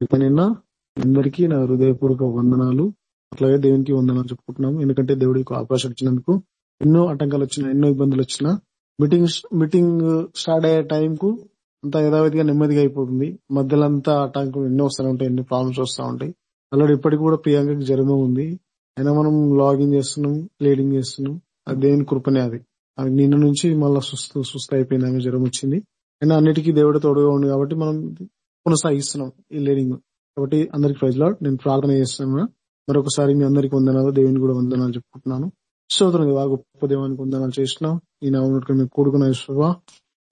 నిన్న అందరికీ నా హృదయపూర్వక వందనాలు. అట్లాగే దేవునికి వందనాలు చెప్పుకుంటున్నాం ఎందుకంటే దేవుడికి అవకాశం ఇచ్చినందుకు ఎన్నో ఆటంకాలు వచ్చినా ఎన్నో ఇబ్బందులు వచ్చినా మీటింగ్ మీటింగ్ స్టార్ట్ అయ్యే టైం కు అంతా యథావిధిగా నెమ్మదిగా అయిపోతుంది. మధ్యలో అంతా ఆటంకం ఎన్నో వస్తూనే ఉంటాయి ఎన్ని ప్రాబ్లమ్స్ వస్తూ ఉంటాయి. అలాగే ఇప్పటికి కూడా ప్రియాంకకి జ్వరమే ఉంది. అయినా మనం లాగిన్ చేస్తున్నాం లీడింగ్ చేస్తున్నాం. అది దేవుని కృపనే అది. అది నిన్న నుంచి మళ్ళీ సుస్థ సుస్థ అయిపోయింది ఆమె జ్వరం వచ్చింది. అయినా అన్నిటికీ దేవుడు తోడుగా ఉంది కాబట్టి మనం కొనసాగిస్తున్నాం ఈ లీడింగ్ కాబట్టి అందరికి ప్రైజ్ లాడ్. నేను ప్రార్థన చేస్తున్నాను. మరొకసారి మీ అందరికి వందనాలు. దేవుని కూడా వందనాలు చెప్పుకుంటున్నాను. శ్రోతను దేవా గొప్ప దేవానికి వందనాలు చేసినాం ఈ నవ్వునట్టు మేము కూడుకున్న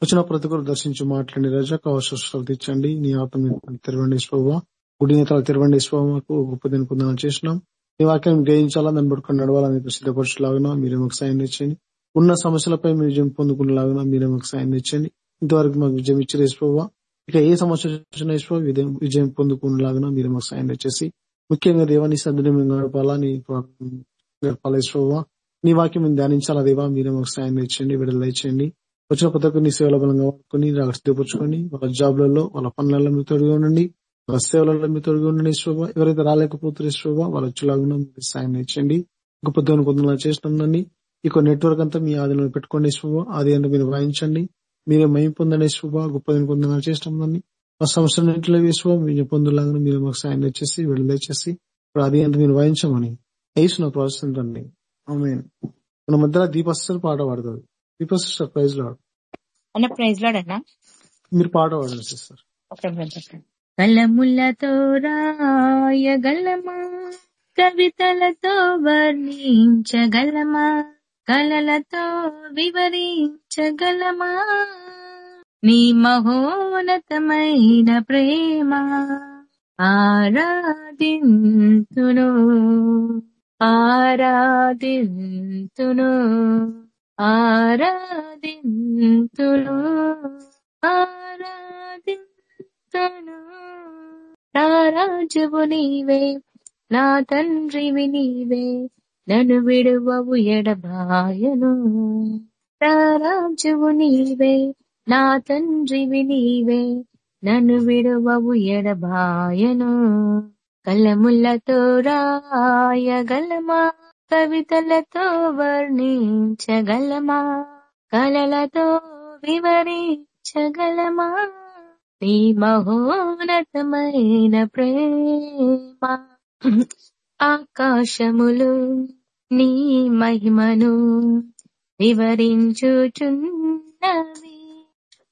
వచ్చిన ప్రతి ఒక్కరు దర్శించి మాట్లాడి రజా అవసరాలు తెచ్చండి. నీ ఆత్మ తెరవండి స్వభావ గుడి నేతలు తెరవండి స్వభాకు గొప్ప దీనికి వందనాలు చేసినాం మీ వాక్యం గ్రహించాలా? దాన్ని పట్టుకుని నడవాలని సిద్ధపరచులాగా మీరే మాకు సాయం తెచ్చండి. ఉన్న సమస్యలపై మీరు విజయం పొందుకునేలాగా మీరే మాకు సాయం తెచ్చండి. ఇంతవరకు మాకు విజయం ఇచ్చారు యేసుప్రభా ఇక ఏ సమస్య వచ్చినా విజయం విజయం పొందుకునేలాగా మీరు మాకు సాయం తెచ్చేసి ముఖ్యంగా దేవాన్ని సద్దుని మేము గడపాలా నీ గడపాలా యేసుప్రభా నీ వాక్యం మేము ధ్యానించాలా దేవా మీరే మాకు సాయం తెచ్చండి విడుదల ఇచ్చేయండి వచ్చిన ప్రతి ఒక్కరిని సేవల బలంగా వాడుకొని సిద్ధపరచుకొని వాళ్ళ జాబ్లలో వాళ్ళ పనులలో మీరు తొడిగి ఉండండి. వాళ్ళ సేవలలో మీరు తొడిగి ఉండండి శోభ ఎవరైతే రాలేకపోతారు శోభ వాళ్ళు వచ్చేలాగా మీరు సాయం ఇచ్చండి గొప్ప దేవుని కొందరు చేస్తుందండి ఇక నెట్వర్క్ అంతా మీ ఆధీనంలో పెట్టుకోండి శుభ ఆది అంటే మీరు వాయించండి. మీరే మయం పొందండి శుభ గొప్ప దేవుని కొందరు చేస్తుందండి మా సంవత్సరం ఇంట్లో వేసుకో మీరు పొందులాగా మీరు మాకు సాయం తెచ్చేసి విడుదల చేసి ఇప్పుడు అది అంటే మీరు వాయించమని. వేసిన ప్రోత్సహించండి ఆమె మన మధ్యలో దీపస్టర్ పాట పాడుతుంది దీపస్టర్ ప్రైజ్ లాడు. అన్న ప్రైజ్ లాడ్ అన్న. మీరు పాట పాడండి సిస్టర్ కలములతో రాయగలమా? కవితలతో వర్ణించగలమా? కలలతో వివరించగలమా? నీ మహోన్నతమైన ప్రేమ ఆరాధింతును ఆరాధింతును ఆరాధింతును ఆరాధింతును. నా రాజువు నీవే నా తండ్రివి నీవే నన్ను విడువవు ఎడబాయను. రారాజువు నీవే నా తండ్రివి నీవే నన్ను విడువవు ఎడబాయను. కలములతో రాయగలమా కవితలతో వర్ణించగలమా కలలతో వివరించగలమా? నీ మహోన్నతమైన ప్రేమ ఆకాశములు నీ మహిమను వివరించుచున్నవి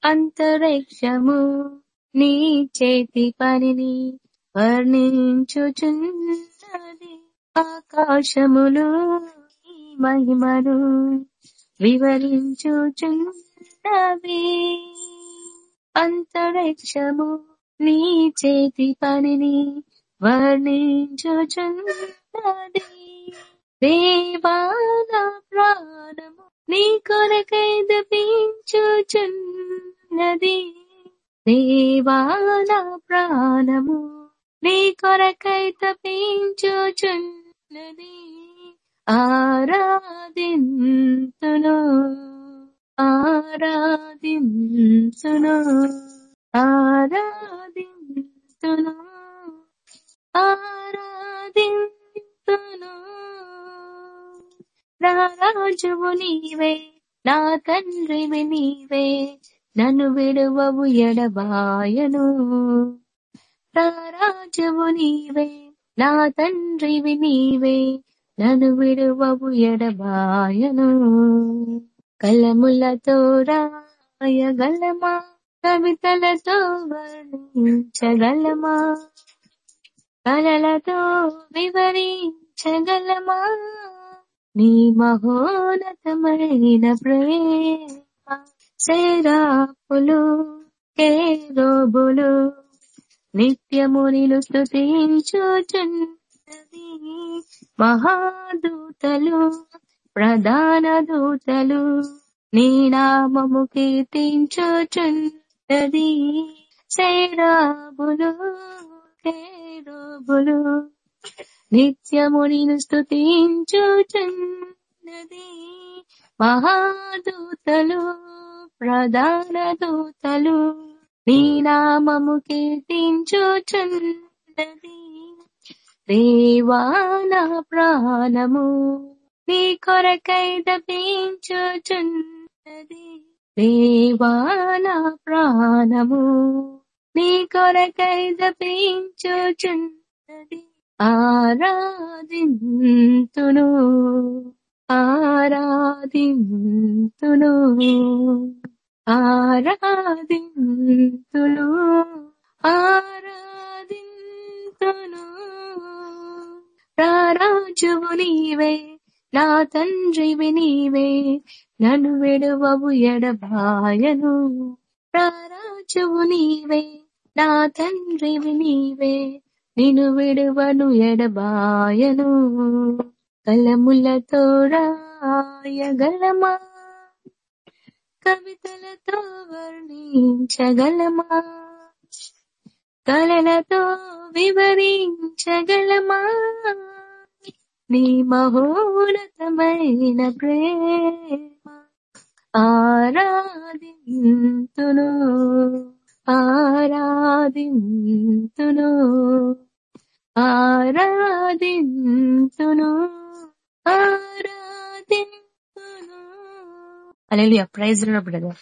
అంతరిక్షము నీ చేతి పనిని వర్ణించుచున్నది. ఆకాశములు నీ మహిమను వివరించుచున్నవి. అంతరిక్షము నీ చేతి పనిని వర్ణించుచున్నది. దేవాన ప్రాణము నీ కొరకై దపించుచున్నది దేవాన ప్రాణము నీ కొరకై తపించుచున్నది ఆరాధింతును ఆరాధింతును ఆరాధింతును ఆరాధింతును. రాజువు నీవే నా తండ్రివి నీవే నన్ను విడువవు ఎడబాయను. రాజువు నీవే నా తండ్రివి నీవే నన్ను విడువవు ఎడబాయను. కలములతో రాయగలమా కవితలతో వర్ణించగలమా కలలతో వివరించగలమా? నీ మహోన్నతమైన ప్రేమ సేరాపులు కేరోబులు నిత్యము నిలు స్తుతించుచున్నది. మహాదూతలు ప్రధాన దూతలు నీ నామము కీర్తించుచున్నది. సేరాబులు కేరోబులు నిత్యము నేను స్తుతించుచున్నది మహాదూతలు ప్రధాన దూతలు నీ నామము కీర్తించుచున్నది. దేవాన ప్రాణము నీ కొరకై దపించుచున్నది దేవాన ప్రాణము నీ కొరకై దపించుచున్నది ఆరాధింతును ఆరాధింతును ఆరాధింతును ఆరాధింతును. రారాజువు నీవే నా తండ్రివి నీవే నన్ను విడువవు ఎడబాయను. రారాజువు నీవే నా తండ్రివి నీవే నిన్ను విడువను ఎడబాయను కలములతో రాయగలమా కవితలతో వర్ణించగలమా? కలలతో వివరించగలమా? నీ మహోన్నతమైన ప్రేమ ఆరాధింతును ఆరాధింతును. ఆరాధింతును ఆరాధింతును hallelujah praise brother.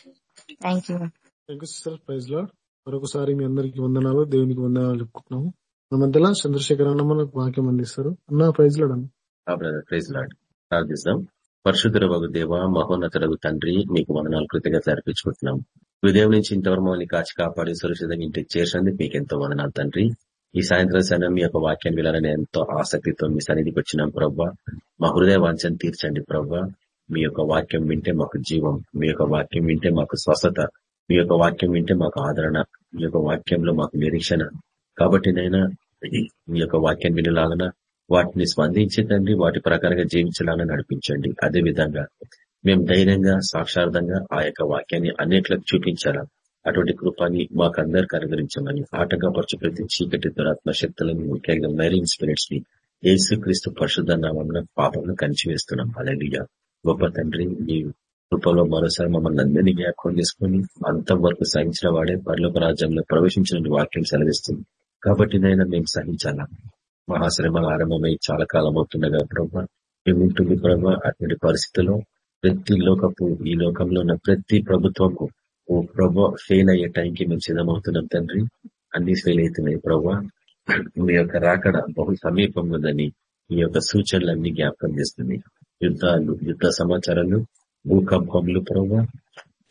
Thank you thank you sister praise lord మరొకసారి మీ అందరికి వందనాలు దేవునికి వందనాలు చెప్పుకుంటున్నాము. మన మధ్యలో చంద్రశేఖర్ అన్న మనకు వాక్యం అందిస్తారు. అన్న ప్రైజ్ లాడ్ అన్న. బ్రదర్ ప్రైజ్ లాడ్ ప్రార్థిస్తాం. పరిశుద్ధుల వగు దేవ మహోన్నతులకు తండ్రి మీకు వందనాలు కృతజ్ఞత అర్పించుకుంటున్నాం. ఉదయం నుంచి ఇంతవరకు మమ్మల్ని కాచి కాపాడి సురక్షితంగా ఇంటికి చేసినందుకు మీకు ఎంతో వందనాలు తండ్రి. ఈ సాయంత్రం సమయం మీ యొక్క వాక్యాన్ని వినాలని ఎంతో ఆసక్తితో మీ సన్నిధికి వచ్చినాం ప్రవ్వా మా హృదయ వాంఛను తీర్చండి ప్రవ్వా మీ యొక్క వాక్యం వింటే మాకు జీవం మీ యొక్క వాక్యం వింటే మాకు స్వస్థత మీ యొక్క వాక్యం వింటే మాకు ఆదరణ మీ యొక్క వాక్యంలో మాకు నిరీక్షణ. కాబట్టి నైనా మీ యొక్క వాక్యం వినలాగన వాటిని స్పందించండి వాటి ప్రకారంగా జీవించాలని నడిపించండి. అదే విధంగా మేము ధైర్యంగా సాక్షార్థంగా ఆ యొక్క వాక్యాన్ని అనేకలకు చూపించాలా. అటువంటి కృపాన్ని మాకు అందరికి అనుగ్రహించమని ఆటంకపరచు ప్రతి చీకటి దురాత్మ శక్తులను ముఖ్యంగా మెరీన్ స్పిరిట్స్ని యేసుక్రీస్తు పరిశుద్ధ నామంలో పాపంలో కంచివేస్తున్నాం. అలలియ గొప్ప తండ్రి మీ కృపలో మరోసారి మమ్మల్ని అందరినీ జ్ఞాపకం చేసుకుని అంతం వరకు సహించిన వాడే పరలోక రాజ్యంలో ప్రవేశించిన వాక్యం సెలవిస్తుంది. కాబట్టి నైనా మేము సహించాలా? మహాశ్రమ ఆరంభమై చాలా కాలం అవుతుండగా ప్రభావ ప్రభావ అటువంటి పరిస్థితుల్లో ప్రతి లోకపు ఈ లోకంలో ఉన్న ప్రతి ప్రభుత్వము ఓ ప్రభా ఫెయిల్ అయ్యే టైంకి మేము సిద్ధమవుతున్నాం తండ్రి. అన్ని ఫెయిల్ అవుతున్నాయి ప్రభా. మీ యొక్క రాకడ బహు సమీపంగా ఉందని ఈ యొక్క సూచనలన్నీ జ్ఞాపకం చేస్తుంది. యుద్ధాలు యుద్ధ సమాచారాలు భూకంపములు ప్రభా.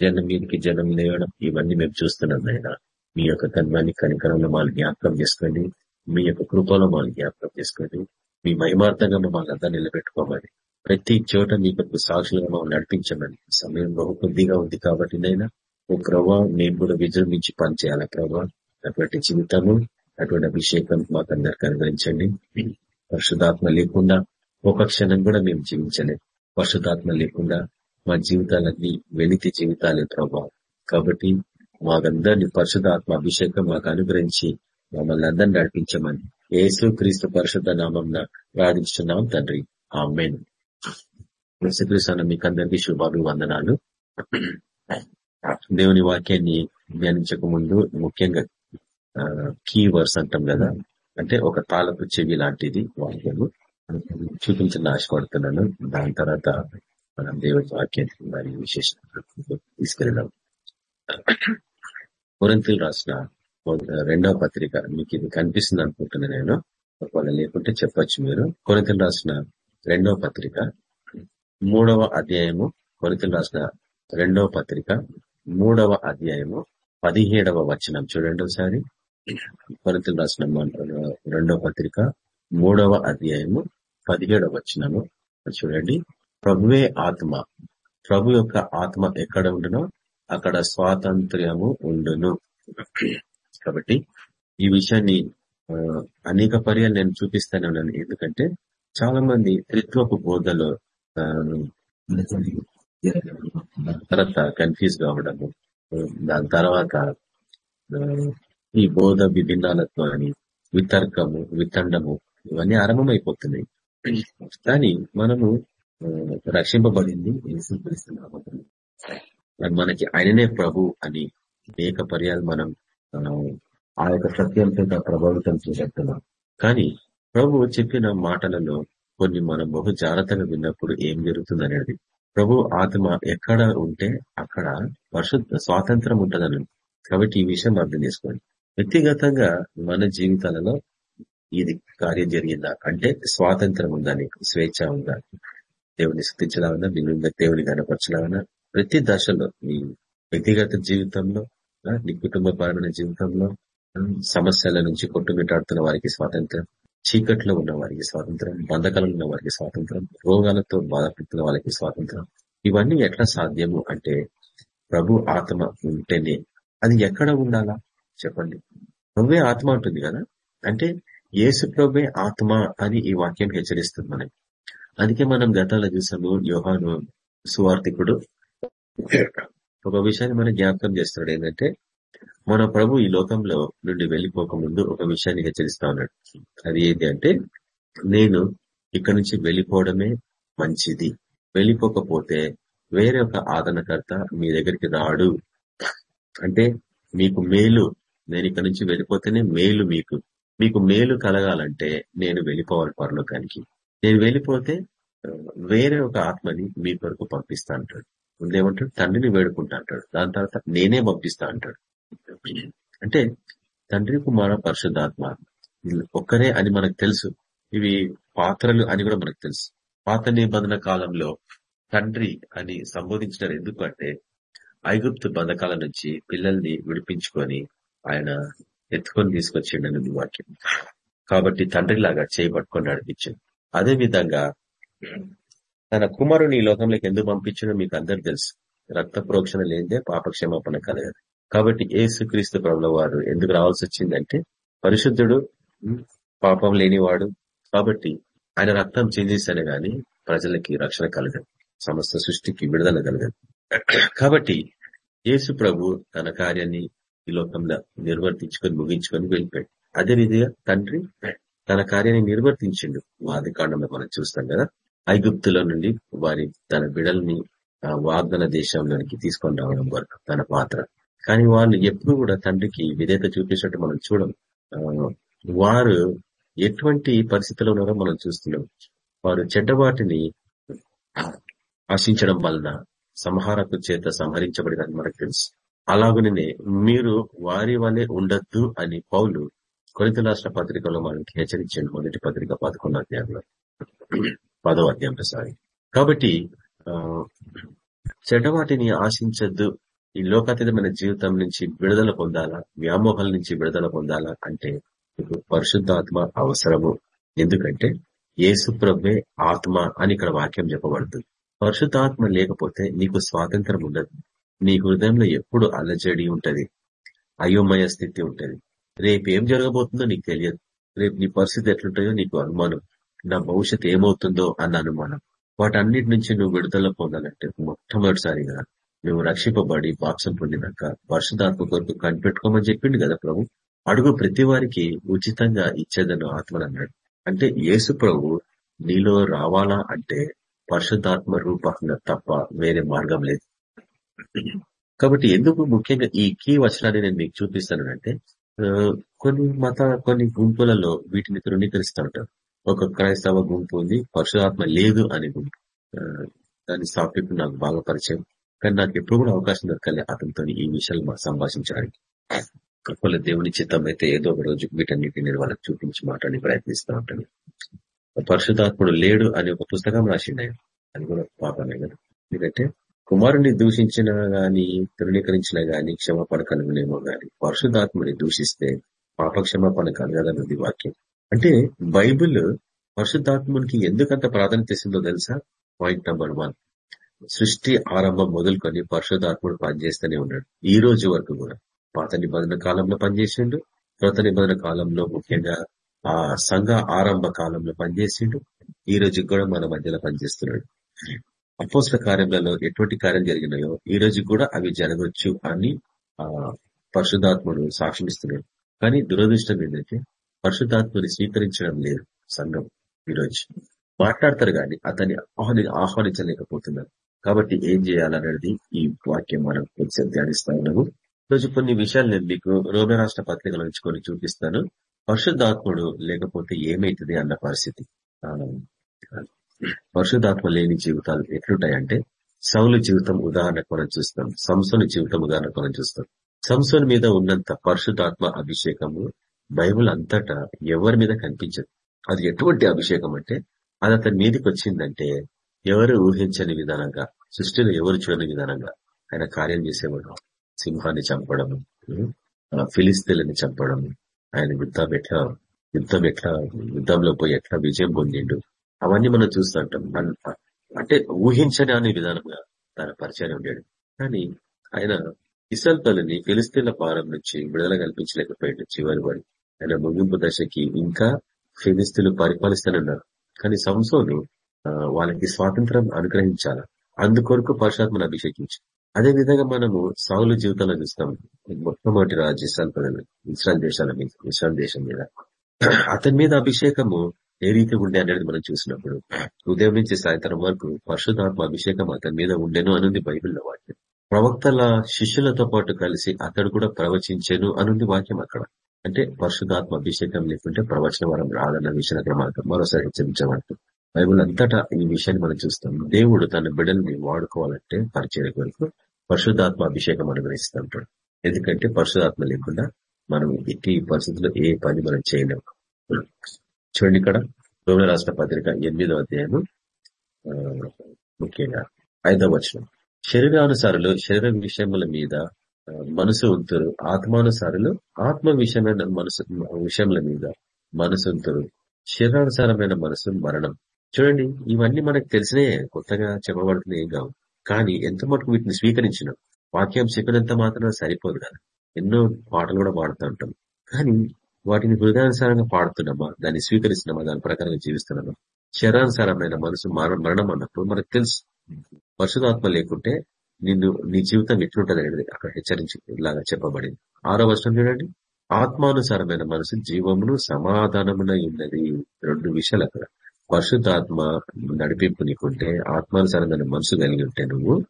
జనం మీదకి జనం లేవడం ఇవన్నీ మేము చూస్తున్నాం ఆయన మీ యొక్క కన్వాన్ని కనికరంలో మాలు జ్ఞాపకం చేసుకోండి. మీ యొక్క కృపలో మాలు జ్ఞాపకం చేసుకోండి. మీ మహిమార్థంగా మమ్మల్ని అంతా నిలబెట్టుకోమని. ప్రతి చోట మీ కొరకు సాక్షులుగా మమ్మల్ని నడిపించమని. సమయం బహు కొద్దిగా ఉంది కాబట్టి నైనా ఓ ప్రభా మేము కూడా విజృంభించి పనిచేయాలి ప్రభా? అటువంటి జీవితము అటువంటి అభిషేకం మాకు అందరికి అనుగ్రహించండి. పరిశుధాత్మ లేకుండా ఒక క్షణం కూడా మేము జీవించలేము పరిశుధాత్మ లేకుండా మా జీవితాలన్నీ వెలితి జీవితాలే ప్రభావం కాబట్టి మాకందరినీ పరిశుధాత్మ అభిషేకం మాకు అనుగ్రహించి మమ్మల్ని అందరిని నడిపించమని యేసు క్రీస్తు పరిశుద్ధ నామం ప్రార్థించున్నాం తండ్రి. ఆ మెయిన్ యేసుక్రీస్తు మీకు అందరికీ శుభాభివందనాలు. దేవుని వాక్యాన్ని ధ్యానించక ముందు ముఖ్యంగా కీ వర్స్ అంటాం కదా అంటే ఒక తాళపు చెవి లాంటిది వాక్యము. చూపించిన ఆశపడుతున్నాను. దాని తర్వాత మనం దేవుని వాక్యాన్ని మరియు విశేష తీసుకెళ్దాం. కొరంతులు రాసిన రెండవ పత్రిక మీకు ఇది కనిపిస్తుంది అనుకుంటున్నాను నేను. ఒకవేళ లేకుంటే చెప్పచ్చు మీరు. కొరతలు రాసిన రెండవ పత్రిక మూడవ అధ్యాయము కొరితలు రాసిన రెండవ పత్రిక మూడవ అధ్యాయము పదిహేడవ వచనం. చూడండి ఒకసారి. కొరితలు రాసిన రెండవ పత్రిక మూడవ అధ్యాయము పదిహేడవ వచనము. చూడండి. ప్రభువే ఆత్మ. ప్రభు యొక్క ఆత్మ ఎక్కడ ఉండునో? అక్కడ స్వాతంత్ర్యము ఉండును. కాబట్టి ఈ విషయాన్ని అనేక పర్యాలు నేను చూపిస్తానే ఉన్నాను. ఎందుకంటే చాలా మంది త్రిత్వపు బోధలో తర్వాత కన్ఫ్యూజ్ కావడము దాని తర్వాత ఈ బోధ విభిన్నాలతో అని వితర్కము వితండము ఇవన్నీ ఆరంభమైపోతున్నాయి. కానీ మనము రక్షింపబడింది మనకి ఆయననే ప్రభు అని అనేక పర్యాలు మనం ఆ యొక్క సత్యం ప్రభావితం చేసేస్తున్నాం. కానీ ప్రభు చెప్పిన మాటలలో కొన్ని మనం బహు జాగ్రత్తగా విన్నప్పుడు ఏం జరుగుతుంది అనేది ప్రభు ఆత్మ ఎక్కడ ఉంటే అక్కడ పరిశుద్ధ స్వాతంత్రం ఉంటుందని. కాబట్టి ఈ విషయం అర్థం చేసుకోండి వ్యక్తిగతంగా మన జీవితాలలో ఇది కార్యం జరిగిందా? అంటే స్వాతంత్రం ఉందా నీకు స్వేచ్ఛ ఉందా? దేవుని స్థితించలాగా నిన్ను దేవుని కనపరచలాగా ప్రతి దశలో నీ వ్యక్తిగత జీవితంలో నీ కుటుంబపరమైన జీవితంలో సమస్యల నుంచి కొట్టుమిట్టాడుతున్న వారికి స్వాతంత్రం. చీకట్లో ఉన్న వారికి స్వాతంత్రం బంధకాలలో ఉన్న వారికి స్వాతంత్రం రోగాలతో బాధపడుతున్న వాళ్ళకి స్వాతంత్రం. ఇవన్నీ ఎట్లా సాధ్యము అంటే ప్రభు ఆత్మ ఉంటేనే. అది ఎక్కడ ఉండాలా? చెప్పండి. నువ్వే ఆత్మ ఉంటుంది కదా? అంటే యేసు ప్రభే ఆత్మ అని ఈ వాక్యం హెచ్చరిస్తుంది మనకి. అందుకే మనం గతాల చూసాము యోహాను సువార్థికుడు. ఒక విషయాన్ని మనం జ్ఞాపకం చేస్తున్నాడు ఏంటంటే మన ప్రభు ఈ లోకంలో నుండి వెళ్ళిపోకముందు ఒక విషయాన్ని హెచ్చరిస్తా ఉన్నాడు. అది ఏంటి అంటే నేను ఇక్కడ నుంచి వెళ్ళిపోవడమే మంచిది. వెళ్ళిపోకపోతే వేరే ఒక ఆదరణకర్త మీ దగ్గరికి రాడు. అంటే మీకు మేలు నేను ఇక్కడ నుంచి వెళ్ళిపోతేనే మేలు మీకు. మీకు మేలు కలగాలంటే నేను వెళ్ళిపోవాలి పరలోకానికి. నేను వెళ్ళిపోతే వేరే ఒక ఆత్మని మీ కొరకు పంపిస్తా అంటాడు. ముందేమంటాడు తండ్రిని వేడుకుంటా అంటాడు. దాని తర్వాత నేనే పంపిస్తా అంటాడు. అంటే తండ్రి కుమార పరిశుద్ధాత్మ. ఒక్కరే అని మనకు తెలుసు. ఇవి పాత్రలు అని కూడా మనకు తెలుసు. పాత నిబంధన కాలంలో తండ్రి అని సంబోధించినారు ఎందుకంటే ఐగుప్తు బంధకాల నుంచి పిల్లల్ని విడిపించుకొని ఆయన ఎత్తుకొని తీసుకొచ్చిండని వాక్యం. కాబట్టి తండ్రిలాగా చేయబట్టుకొని నడిపించింది. అదే విధంగా తన కుమారుని ఈ లోకంలోకి ఎందుకు పంపించడం మీకు అందరు తెలుసు. రక్త ప్రోక్షణ లేదే పాపక్షమాపణ కలగదు. కాబట్టి ఏసుక్రీస్తు ప్రభుల వారు ఎందుకు రావాల్సి వచ్చిందంటే పరిశుద్ధుడు పాపం లేనివాడు కాబట్టి ఆయన రక్తం చెందిస్తేనే గాని ప్రజలకి రక్షణ కలగదు. సమస్త సృష్టికి విడుదల కలగదు. కాబట్టి యేసు ప్రభు తన కార్యాన్ని ఈ లోకంలో నిర్వర్తించుకొని ముగించుకొని వెళ్ళిపోయాడు. అదే రీతిగా తండ్రి తన కార్యాన్ని నిర్వర్తించిండు. ఆది కాండంలో మనం చూస్తాం కదా ఐగుప్తుల నుండి వారి తన బిడల్ని వాగ్దన దేశంలోనికి తీసుకొని రావడం వరకు తన పాత్ర. కానీ వాళ్ళు ఎప్పుడు కూడా తండ్రికి విధేత చూపించినట్టు మనం చూడం. వారు ఎటువంటి పరిస్థితుల్లో ఉన్నారో మనం చూస్తున్నాం. వారు చెడ్డవాటిని ఆశించడం వలన సంహారపు చేత సంహరించబడినని మనకు తెలుసు. అలాగనే మీరు వారి వలె ఉండద్దు అని పౌలు కొరిత రాష్ట్ర పత్రికలో మనకి హెచ్చరించండి మొదటి పత్రిక పదకొండో అధ్యాయంలో. పదో అధ్యాయంలో సారీ కాబట్టి చెడ్డవాటిని ఆశించద్దు ఈ లోకాతీతమైన జీవితం నుంచి విడుదల పొందాలా? వ్యామోహాల నుంచి విడుదల పొందాలా? అంటే మీకు పరిశుద్ధాత్మ అవసరము. ఎందుకంటే ఏసుప్రభే ఆత్మ అని ఇక్కడ వాక్యం చెప్పబడుతుంది. పరిశుద్ధాత్మ లేకపోతే నీకు స్వాతంత్రం ఉండదు. నీ హృదయంలో ఎప్పుడు అలజడి ఉంటది. అయోమయ స్థితి ఉంటది. రేపు ఏం జరగబోతుందో నీకు తెలియదు. రేపు నీ పరిస్థితి ఎట్లుంటాయో నీకు అనుమానం. నా భవిష్యత్ ఏమవుతుందో అన్న అనుమానం. వాటన్నిటి నుంచి నువ్వు విడుదల పొందాలంటే మొట్టమొదటిసారిగా మేము రక్షింపబడి బాప్సం పొందినాక పరిశుధాత్మ కొరకు కనిపెట్టుకోమని చెప్పిండు కదా ప్రభు. అడుగు ప్రతి వారికి ఉచితంగా ఇచ్చేదను ఆత్మలు అన్నాడు. అంటే యేసు ప్రభు నీలో రావాలా అంటే పరిశుద్ధాత్మ రూపంగా తప్ప వేరే మార్గం లేదు. కాబట్టి ఎందుకు ముఖ్యంగా ఈ కీ వచనాన్ని నేను మీకు చూపిస్తానంటే కొన్ని మత కొన్ని గుంపులలో వీటిని తృణీకరిస్తూ ఉంటారు. ఒక క్రైస్తవ గుంపు ఉంది పరశురాత్మ లేదు అని గుంపు. దాని టాపిక్ నాకు బాగా పరిచయం. కానీ నాకు ఎప్పుడు కూడా అవకాశం దొరకాలి అతనితో ఈ విషయాలు సంభాషించడానికి. కృపల దేవుని చిత్తం అయితే ఏదో ఒక రోజు వీటన్నిటిని నేను వాళ్ళకి చూపించి మాట్లాడి ప్రయత్నిస్తూ ఉంటాను. పరిశుధాత్ముడు లేడు అని ఒక పుస్తకం రాసిండు. అది కూడా పాపమే కదా. ఎందుకంటే కుమారుని దూషించిన గాని తృణీకరించిన గాని క్షమాపణ కలుగునేమో గాని పరిశుధాత్ముని దూషిస్తే పాప క్షమాపణ కలగదన్నది వాక్యం. అంటే బైబిల్ పరిశుద్ధాత్మునికి ఎందుకంత ప్రాధాన్యత ఇస్తుందో తెలుసా? Point number one. సృష్టి ఆరంభం మొదలుకొని పరిశుధాత్ముడు పనిచేస్తూనే ఉన్నాడు. ఈ రోజు వరకు కూడా పాత నిబంధన కాలంలో పనిచేసిండు కృత నిబంధన కాలంలో ముఖ్యంగా ఆ సంఘ ఆరంభ కాలంలో పనిచేసిండు. ఈ రోజు కూడా మన మధ్యలో పనిచేస్తున్నాడు. అపోస్ల కార్యంలో ఎటువంటి కార్యం జరిగినాయో ఈ రోజు కూడా అవి జరగవచ్చు అని ఆ పరిశుధాత్ముడు సాక్షిస్తున్నాడు కానీ దురదృష్టం ఏంటంటే పరిశుధాత్మని స్వీకరించడం లేదు సంఘం ఈరోజు మాట్లాడతారు కానీ అతన్ని ఆహ్వాని ఆహ్వానించలేకపోతున్నారు. కాబట్టి ఏం చేయాలనేది ఈ వాక్యం మనం ధ్యానిస్తా ఉన్నాము. రోజు కొన్ని విషయాలు నేను మీకు రోమ రాష్ట్ర పత్రికలు ఇచ్చుకొని చూపిస్తాను. పరిశుద్ధాత్ముడు లేకపోతే ఏమైతుంది అన్న పరిస్థితి. పరిశుద్ధాత్మ లేని జీవితాలు ఎట్లుంటాయంటే సౌలు జీవితం ఉదాహరణ మనం చూస్తాం సంసోని జీవితం ఉదాహరణ మనం చూస్తాం. సంసోని మీద ఉన్నంత పరిశుద్ధాత్మ అభిషేకము బైబుల్ అంతటా ఎవరి మీద కనిపించదు. అది ఎటువంటి అభిషేకం అంటే అది అతని మీదకి వచ్చిందంటే ఎవరు ఊహించని విధానంగా సృష్టిలో ఎవరు చూడని విధానంగా ఆయన కార్యం చేసేవాడు. సింహాన్ని చంపడం ఫిలిస్తీన్లని చంపడం ఆయన యుద్ధం ఎట్లా యుద్ధం ఎట్లా యుద్ధంలో పోయి ఎట్లా విజయం పొందిండు అవన్నీ మనం చూస్తుంటాం అంటే ఊహించని అనే విధానంగా తన పరిచయం ఉండేది కానీ ఆయన ఇసల్పల్లిని ఫిలిస్తీన్ల పారం నుంచి విడుదల కల్పించలేకపోయాడు చివరి వాడు ఆయన ముగింపు దశకి ఇంకా ఫిలిస్తీన్లు పరిపాలిస్తానన్నారు కానీ సంసోను వాళ్ళకి స్వాతంత్రం అనుగ్రహించాల? అందుకొరకు పరుషాత్మను అభిషేకించి. అదే విధంగా మనము సౌలు జీవితంలో చూస్తాం. మొట్టమొదటి రాజు ఇస్రాయల్ ప్రజలు ఇస్రాయల్ దేశాల మీద ఇస్రాయల్ దేశం మీద. అతని మీద అభిషేకము ఏ రీతి ఉండే అనేది మనం చూసినప్పుడు ఉదయం నుంచి సాయంత్రం వరకు పరిశుధాత్మ అభిషేకం అతని మీద ఉండెను అనుంది బైబిల్లో వాక్యం. ప్రవక్తల శిష్యులతో పాటు కలిసి అతడు కూడా ప్రవచించాను అనుంది వాక్యం అక్కడ. అంటే పరిశుధాత్మ అభిషేకం లేకుంటే ప్రవచన వరం రాదన్న విషయం అక్కడ మనకు మరోసారి హెచ్చరించబడుతుంది. బైబుల్ అంతటా ఈ విషయాన్ని మనం చూస్తాం. దేవుడు తన బిడ్డల్ని వాడుకోవాలంటే పరిచయ కొరకు పరిశుధాత్మ అభిషేకం అనుగ్రహిస్తుంటాడు ఎందుకంటే పరిశుధాత్మ లేకుండా మనం ఎట్టి పరిస్థితుల్లో ఏ పని మనం చేయలేము చూడండి ఇక్కడ రోమిల రాష్ట్ర పత్రిక ఎనిమిదో అధ్యాయము ఆ, ముఖ్యంగా ఐదవ వచనం. శరీరానుసారులు శరీర విషయముల మీద మనసు ఉంతురు. ఆత్మానుసారులు ఆత్మ విషయమైన మనసు విషయముల మీద మనసు ఉంతురు. శరీరానుసారమైన మనసు మరణం. చూడండి ఇవన్నీ మనకు తెలిసినే కొత్తగా చెప్పబడుతున్నాయి ఏం కావు. కానీ ఎంత మటుకు వీటిని స్వీకరించినాం వాక్యం చెప్పినంత మాత్రం సరిపోదు కదా. ఎన్నో పాటలు కూడా పాడుతూ ఉంటాం. కానీ వాటిని హృదయానుసారంగా పాడుతున్నామా దాన్ని స్వీకరిస్తున్నామా దాని ప్రకారంగా జీవిస్తున్నామా? శరానుసారమైన మనసు మరణం అన్నప్పుడు మనకు తెలుసు. పరిశుధాత్మ లేకుంటే నిన్ను నీ జీవితం ఎట్లుంటది అనేది అక్కడ హెచ్చరించి ఇలాగా చెప్పబడింది. ఆరో వర్షం చూడండి. ఆత్మానుసారమైన మనసు జీవమును సమాధానమున ఉన్నది. రెండు విషయాలు అక్కడ. పరిశుద్ధాత్మ నడిపింపు నీకుంటే ఆత్మానుసారమైన మనసు కలిగి ఉంటే నువ్వు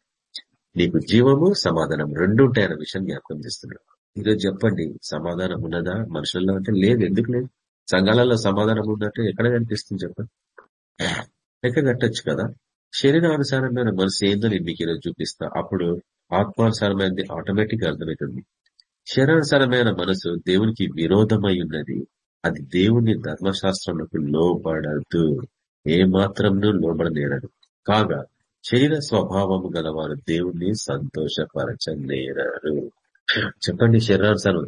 నీకు జీవము సమాధానం రెండు ఉంటాయన్న విషయం జ్ఞాపకం చేస్తున్నాడు. ఈరోజు చెప్పండి సమాధానం ఉన్నదా? మనుషుల్లో అంటే లేదు ఎందుకు లేదు? సంఘాలలో సమాధానం ఉన్నట్టు ఎక్కడ కనిపిస్తుంది చెప్పండి? లెక్క కట్టొచ్చు కదా. శరీరానుసారమైన మనసు ఏందో నేను మీకు ఈరోజు చూపిస్తా. అప్పుడు ఆత్మానుసారమైనది ఆటోమేటిక్ అర్థమవుతుంది. శరీరానుసారమైన మనసు దేవునికి విరోధమై ఉన్నది. అది దేవుని ధర్మశాస్త్రములకు లోబడదు. ఏ మాత్రంను లోబడనేరదు కాగా శరీర స్వభావము గలవారు దేవుణ్ణి సంతోషపరచనేరారు చెప్పండి శరీరానుసారం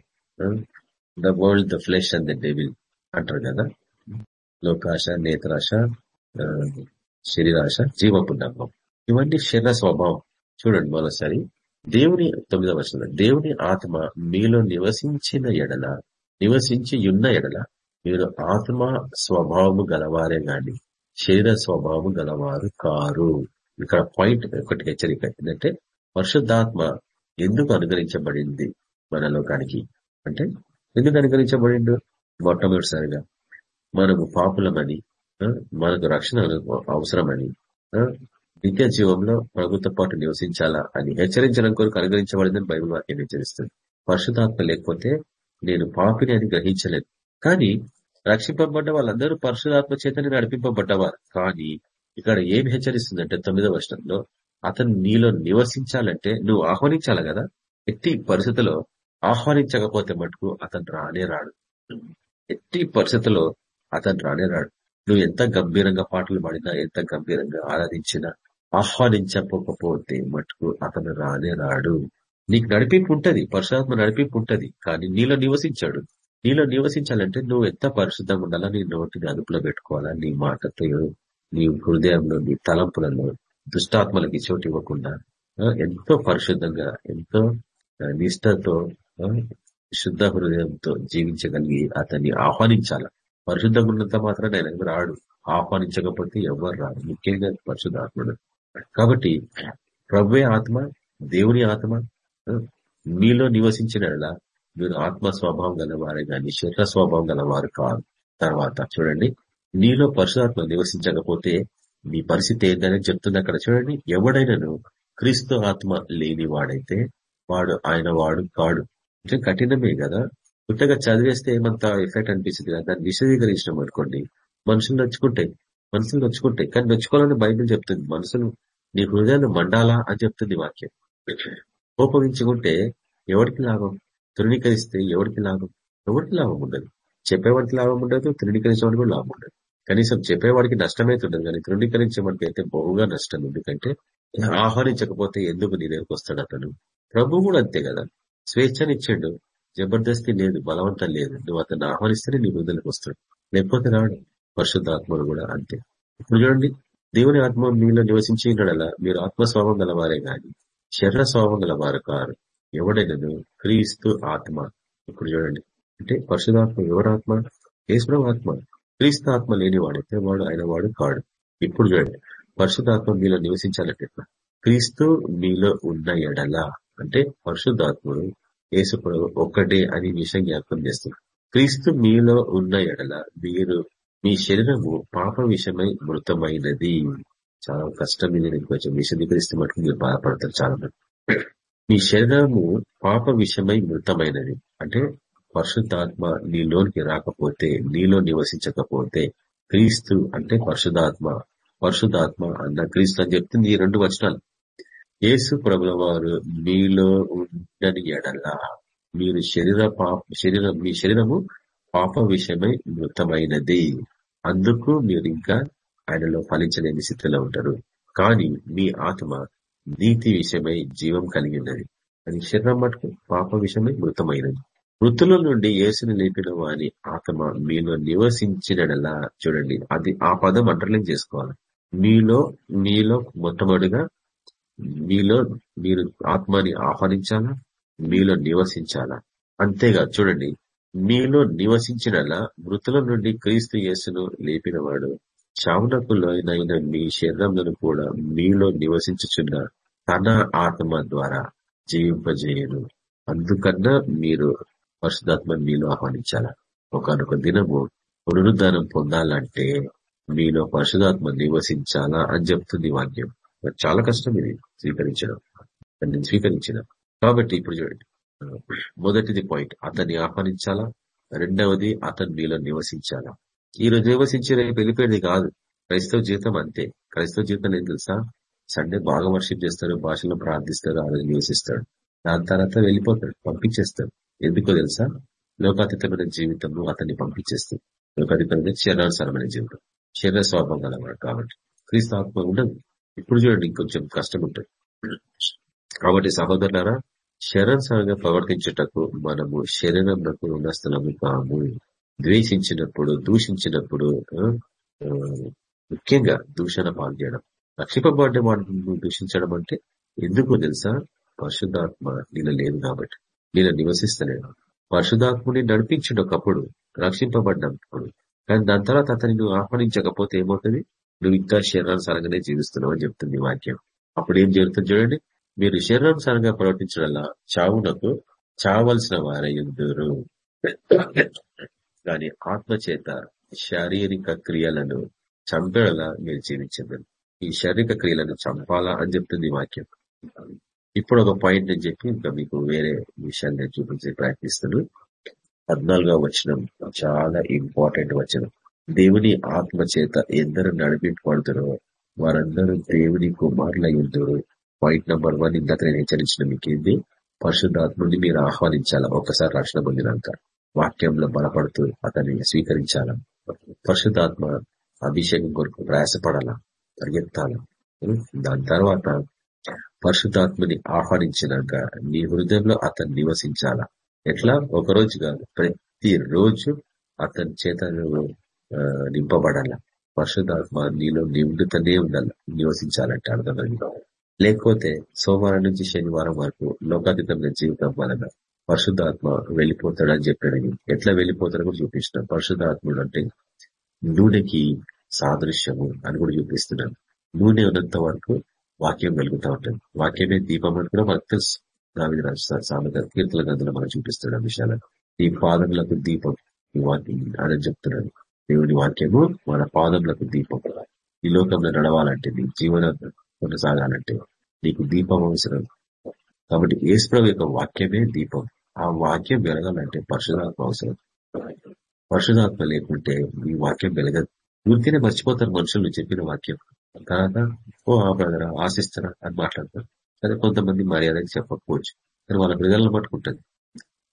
the world the flesh and the devil అంటారు కదా? లోకాశ నేత్రాశ ఆ, శరీరాశ జీవపు డంబం ఇవన్నీ శరీర స్వభావం. చూడండి మరోసారి. దేవుని తొమ్మిదవ వచనం దేవుని ఆత్మ మీలో నివసించిన ఎడల నివసించి ఉన్న ఎడల మీరు ఆత్మ స్వభావము గలవారే గాని శరీర స్వభావము గలవారు కారు. ఇక్కడ పాయింట్ ఒకటి హెచ్చరిక ఏంటంటే పరిశుద్ధాత్మ ఎందుకు అనుగ్రహించబడింది మన లోకానికి? అంటే ఎందుకు అనుగ్రహించబడిండు? మొట్టమొదటిసారిగా మనము పాపులమని మనకు రక్షణ అవసరమని ఆ, నిత్య జీవంలో ప్రభుత్వ పాటు నివసించాలా అని హెచ్చరించడం కొరకు అనుగ్రహించబడిందని బైబిల్ వాక్యం హెచ్చరిస్తుంది. పరిశుధాత్మ లేకపోతే నేను పాపిని అని గ్రహించలేదు. కానీ రక్షింపబడ్డ వాళ్ళందరూ పరశురాత్మ చేతని నడిపింపబడ్డవారు. కానీ ఇక్కడ ఏం హెచ్చరిస్తుందంటే తొమ్మిదో వర్షంలో అతను నీలో నివసించాలంటే నువ్వు ఆహ్వానించాలి కదా? ఎట్టి పరిస్థితిలో ఆహ్వానించకపోతే మటుకు అతను రానే రాడు. ఎట్టి పరిస్థితిలో అతను రానే రాడు. నువ్వు ఎంత గంభీరంగా పాటలు పాడినా ఎంత గంభీరంగా ఆరాధించినా ఆహ్వానించకపోతే మటుకు అతను రానే రాడు. నీకు నడిపింపు ఉంటుంది పరశురాత్మ నడిపింపు ఉంటుంది కానీ నీలో నివసించాడు. నీలో నివసించాలంటే నువ్వు ఎంత పరిశుద్ధంగా ఉండాలా నీ నోటిని అదుపులో పెట్టుకోవాలా నీ మాటతో నీ హృదయంలో నీ తలంపులలో దుష్టాత్మలకి చోటు ఇవ్వకుండా ఎంతో పరిశుద్ధంగా ఎంతో నిష్టతో శుద్ధ హృదయంతో జీవించగలిగి అతన్ని ఆహ్వానించాల. పరిశుద్ధంగా ఉన్నంత మాత్రం ఆయన రాడు. ఆహ్వానించకపోతే ఎవరు రాడు ముఖ్యంగా పరిశుద్ధాత్ముడు. కాబట్టి ప్రభువే ఆత్మ దేవుని ఆత్మ మీలో నివసించిన మీరు ఆత్మ స్వభావం గలవారే కానీ శరీర స్వభావం గలవారు కాదు. తర్వాత చూడండి. నీలో పరిశుధాత్మ నివసించకపోతే నీ పరిస్థితి ఏంటనే చెప్తుంది అక్కడ చూడండి. ఎవడైనాను క్రీస్తు ఆత్మ లేని వాడైతే వాడు ఆయన వాడు కాడు. అంటే కఠినమే కదా. పుట్టగా చదివేస్తే ఏమంత ఎఫెక్ట్ అనిపిస్తుంది కదా? దాన్ని విశదీకరించడం అనుకోండి. మనుషులు నచ్చుకుంటాయి. మనుషులు నచ్చుకుంటాయి. కానీ నచ్చుకోవాలని బైబిల్ చెప్తుంది. మనుషులు నీ హృదయాన్ని మండాలా అని చెప్తుంది వాక్యం. కోపగించుకుంటే ఎవరికి లాభం? తృణీకరిస్తే ఎవరికి లాభం? ఎవరికి లాభం ఉండదు. చెప్పేవాడికి లాభం ఉండదు తృణీకరించేవాడికి కూడా లాభం ఉండదు. కనీసం చెప్పేవాడికి నష్టమైతుండదు కానీ తృణీకరించేవాడికి అయితే బహుగా నష్టం ఎందుకంటే ఆహ్వానించకపోతే ఎందుకు నీ దగ్గరకు వస్తాడు అతను ప్రభు కూడా అంతే కదా. స్వేచ్ఛనిచ్చాడు. జబర్దస్తి లేదు బలవంతం లేదు. నువ్వు అతన్ని ఆహ్వానిస్తేనే నీ హృదయలకు వస్తాడు. లేకపోతే రాడు. పరిశుద్ధాత్మలు కూడా అంతే. ఇప్పుడు చూడండి దేవుని ఆత్మ మీలో నివసించి మీరు ఆత్మస్వభావం గలవారే కానీ శరీర స్వభావం గలవారు కారు ఎవడైనను క్రీస్తు ఆత్మ. ఇప్పుడు చూడండి. అంటే పరిశుధాత్మ ఎవరాత్మ? ఈశ్వరం ఆత్మ. క్రీస్తు ఆత్మ లేని వాడైతే వాడు ఆయన వాడు కాడు. ఇప్పుడు చూడండి. పరిశుధాత్మ మీలో నివసించాలంటే క్రీస్తు మీలో ఉన్న ఎడల. అంటే పరిశుద్ధాత్ముడు యేసుకుడు ఒక్కటే అని విషయం జ్ఞాపకం చేస్తున్నాడు క్రీస్తు మీలో ఉన్న ఎడల. మీరు మీ శరీరము పాప విషయమై మృతమైనది. చాలా కష్టం మీద కొంచెం విశదీకరిస్తే మటుకు మీరు బాధపడతారు చాలా మంది. మీ శరీరము పాప విషయమై మృతమైనది. అంటే పరిశుద్ధాత్మ నీలోనికి రాకపోతే నీలో నివసించకపోతే క్రీస్తు అంటే పరిశుధాత్మ పరిశుధాత్మ అన్న క్రీస్తు అని చెప్తుంది ఈ రెండు వచనాలు. యేసు ప్రభుల వారు మీలో ఉండని ఎడలా మీరు శరీర పాప శరీరం మీ శరీరము పాప విషయమై మృతమైనది. అందుకు మీరు ఇంకా ఆయనలో ఫలించలేని స్థితిలో ఉంటారు కానీ మీ ఆత్మ నీతి విషయమై జీవం కలిగి ఉన్నది. అది శరీరం మటుకు పాప విషయమై మృతమైనది. మృతుల నుండి యేసుని లేపిన వారి ఆత్మ మీలో నివసించినలా చూడండి. అది ఆ పదం అండర్లైన్ చేసుకోవాలి. మీలో మీలో మొట్టమొదటిగా మీలో మీరు ఆత్మని ఆహ్వానించాలా? మీలో నివసించాలా? అంతేగా చూడండి. మీలో నివసించినలా మృతుల నుండి క్రీస్తు యేసును లేపినవాడు చావునకులైన మీ శరీరంలో కూడా మీలో నివసించుచున్న తన ఆత్మ ద్వారా జీవింపజేయను. అందుకన్నా మీరు పరిశుధాత్మ మీలో ఆహ్వానించాల? ఒకనొక దినము పునరుద్ధానం పొందాలంటే మీలో పరిశుధాత్మ నివసించాలా అని చెప్తుంది వాక్యం. చాలా కష్టం ఇది స్వీకరించడం. నేను స్వీకరించిన కాబట్టి ఇప్పుడు చూడండి. మొదటిది పాయింట్ అతన్ని ఆహ్వానించాలా? రెండవది అతను మీలో నివసించాలా? ఈ రోజు నివసించి రేపు వెళ్ళిపోయేది కాదు. క్రైస్తవ జీవితం అంతే. క్రైస్తవ జీవితం నేను తెలుసా? సండే బాగా వర్షిప్ చేస్తారు భాషలో ప్రార్థిస్తారు ఆ రోజు నివసిస్తాడు. దాని తర్వాత వెళ్ళిపోతాడు పంపించేస్తాడు. ఎందుకో తెలుసా? లోకాతీతమైన జీవితం అతన్ని పంపించేస్తుంది. లోకాతీతమైన శరీరానుసారమైన జీవితం. శరీర స్వభావం కలవాడు కాబట్టి. క్రీస్తు ఆత్మ ఉండదు ఇప్పుడు చూడండి ఇంకొంచెం కష్టం ఉంటుంది కాబట్టి సహోదరులారా శరీరానుసారంగా ప్రవర్తించేటకు మనము శరీరంలో ఉన్నస్థలము కాము. ద్వేషించినప్పుడు దూషించినప్పుడు ముఖ్యంగా దూషణ పాల్చేయడం రక్షిపబడ్డ వాడిని దూషించడం అంటే ఎందుకు తెలుసా? పరిశుద్ధాత్మ నీళ్ళ లేదు కాబట్టి. నీళ్ళ నివసిస్తలేడు. పరిశుధాత్ముని నడిపించండి ఒకప్పుడు రక్షింపబడ్డప్పుడు. కానీ దాని తర్వాత అతని నువ్వు ఆహ్వానించకపోతే ఏమవుతుంది? నువ్వు ఇంకా శరీరానుసారంగానే జీవిస్తున్నావు అని చెప్తుంది వాక్యం. అప్పుడు ఏం జరుగుతుంది చూడండి. మీరు శరీరానుసారంగా ప్రవర్తించడల్లా చావునకు చావలసిన వారయ్యుందరు కానీ ఆత్మచేత శారీరక క్రియలను చంపేలా మీరు జీవించండి. ఈ శారీరక క్రియలను చంపాలా అని చెప్తుంది వాక్యం. ఇప్పుడు ఒక పాయింట్ అని చెప్పి ఇంకా మీకు వేరే విషయాలు నేను చూపించే ప్రయత్నిస్తాను. పద్నాలుగో వచనం చాలా ఇంపార్టెంట్ వచనం. దేవుని ఆత్మ చేత ఎందరు నడిపింపబడుతారో వారందరూ దేవుని కుమారుల ఎందురు పాయింట్ నెంబర్ వన్ ఇందాక నేను హెచ్చరించిన మీకు ఏంది? పరిశుద్ధాత్ముని మీరు ఆహ్వానించాలా? ఒకసారి రక్షణ పొందినాక వాక్యంలో బలపడుతూ అతన్ని స్వీకరించాల? పరిశుద్ధాత్మ అభిషేకం కొరకు ప్రయాసపడాలా? పరిగెత్తాలా? దాని తర్వాత పరిశుద్ధాత్మని ఆహ్వానించినాక నీ హృదయంలో అతను నివసించాలా? ఎట్లా? ఒకరోజు కాదు ప్రతి రోజు అతని చేత నింపబడాల? పరిశుద్ధాత్మ నీలో నిండుతూనే ఉండాలి? నివసించాలంటే అర్థమైంది. లేకపోతే సోమవారం నుంచి శనివారం వరకు లోకాతీతమైన జీవితం వలన పరిశుద్ధాత్మ వెళ్ళిపోతాడని చెప్పాడు. ఎట్లా వెళ్ళిపోతాడో కూడా చూపించిన పరిశుద్ధాత్ముడు అంటే నూనెకి సాదృశ్యము అని కూడా చూపిస్తున్నాను నూనె ఉన్నంత వరకు వాక్యం వెలుగుతూ ఉంటుంది. వాక్యమే దీపం అని కూడా మనకు తెలుసు. దాని సామెత కీర్తల గంధంలో మనం చూపిస్తున్నాడు ఆ విషయాలను. ఈ పాదములకు దీపం ఈ వాక్యం అని చెప్తున్నాడు. దేవుని వాక్యము మన పాదములకు దీపం. ఈ లోకంలో నడవాలంటే నీ జీవన కొనసాగాలంటే నీకు దీపం అవసరం. కాబట్టి ఏసుప్రభు యొక్క వాక్యమే దీపం. ఆ వాక్యం వెలగాలంటే పరిశుధాత్మ అవసరం. పరిశుధాత్మ లేకుంటే ఈ వాక్యం వెలగదు. పూర్తినే మర్చిపోతారు మనుషులు చెప్పిన వాక్యం. తర్వాత ఓ ఆ బ్రదర్ ఆశిస్తారా అని మాట్లాడతారు. సరే కొంతమంది మర్యాదకి చెప్పకపోవచ్చు. కానీ వాళ్ళ ప్రజలను పట్టుకుంటుంది.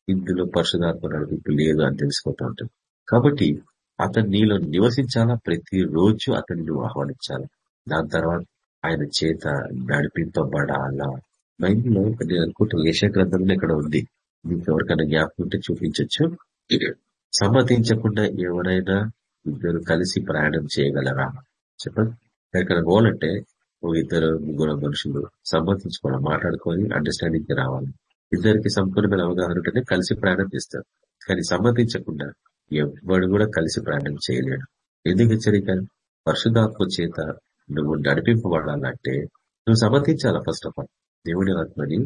ఇందులో పరిశుధాత్మ నడిపింపు లేదు అని తెలుసుకుంటూ ఉంటుంది. కాబట్టి అతను నీలో నివసించాలా? ప్రతిరోజు అతన్ని నువ్వు ఆహ్వానించాలా? దాని తర్వాత ఆయన చేత నడిపింపబడాలా? బైబిల్లో నేను అనుకుంటున్నా ఏషియా గ్రంథంలో ఇక్కడ ఉంది. మీకు ఎవరికైనా జ్ఞాపకం ఉంటే చూపించవచ్చు సమ్మతించకుండా ఎవరైనా ఇద్దరు కలిసి ప్రయాణం చేయగలరా? చెప్పండి. ఇక్కడ పోవాలంటే ఓ ఇద్దరు ముగ్గురు మనుషులు సమ్మతించుకోవాలి మాట్లాడుకొని అండర్స్టాండింగ్కి రావాలి. ఇద్దరికి సంపూర్ణమైన అవగాహన ఉంటేనే కలిసి ప్రయాణం చేస్తారు. కానీ సమ్మతించకుండా ఎవ్వడు కూడా కలిసి ప్రయాణం చేయలేడు. ఎందుకు హెచ్చరిక పరిశుధాత్మ చేత నువ్వు నడిపింపబడాలంటే నువ్వు సమ్మతించాలా ఫస్ట్ ఆఫ్ ఆల్ దేవుడి ఆత్మని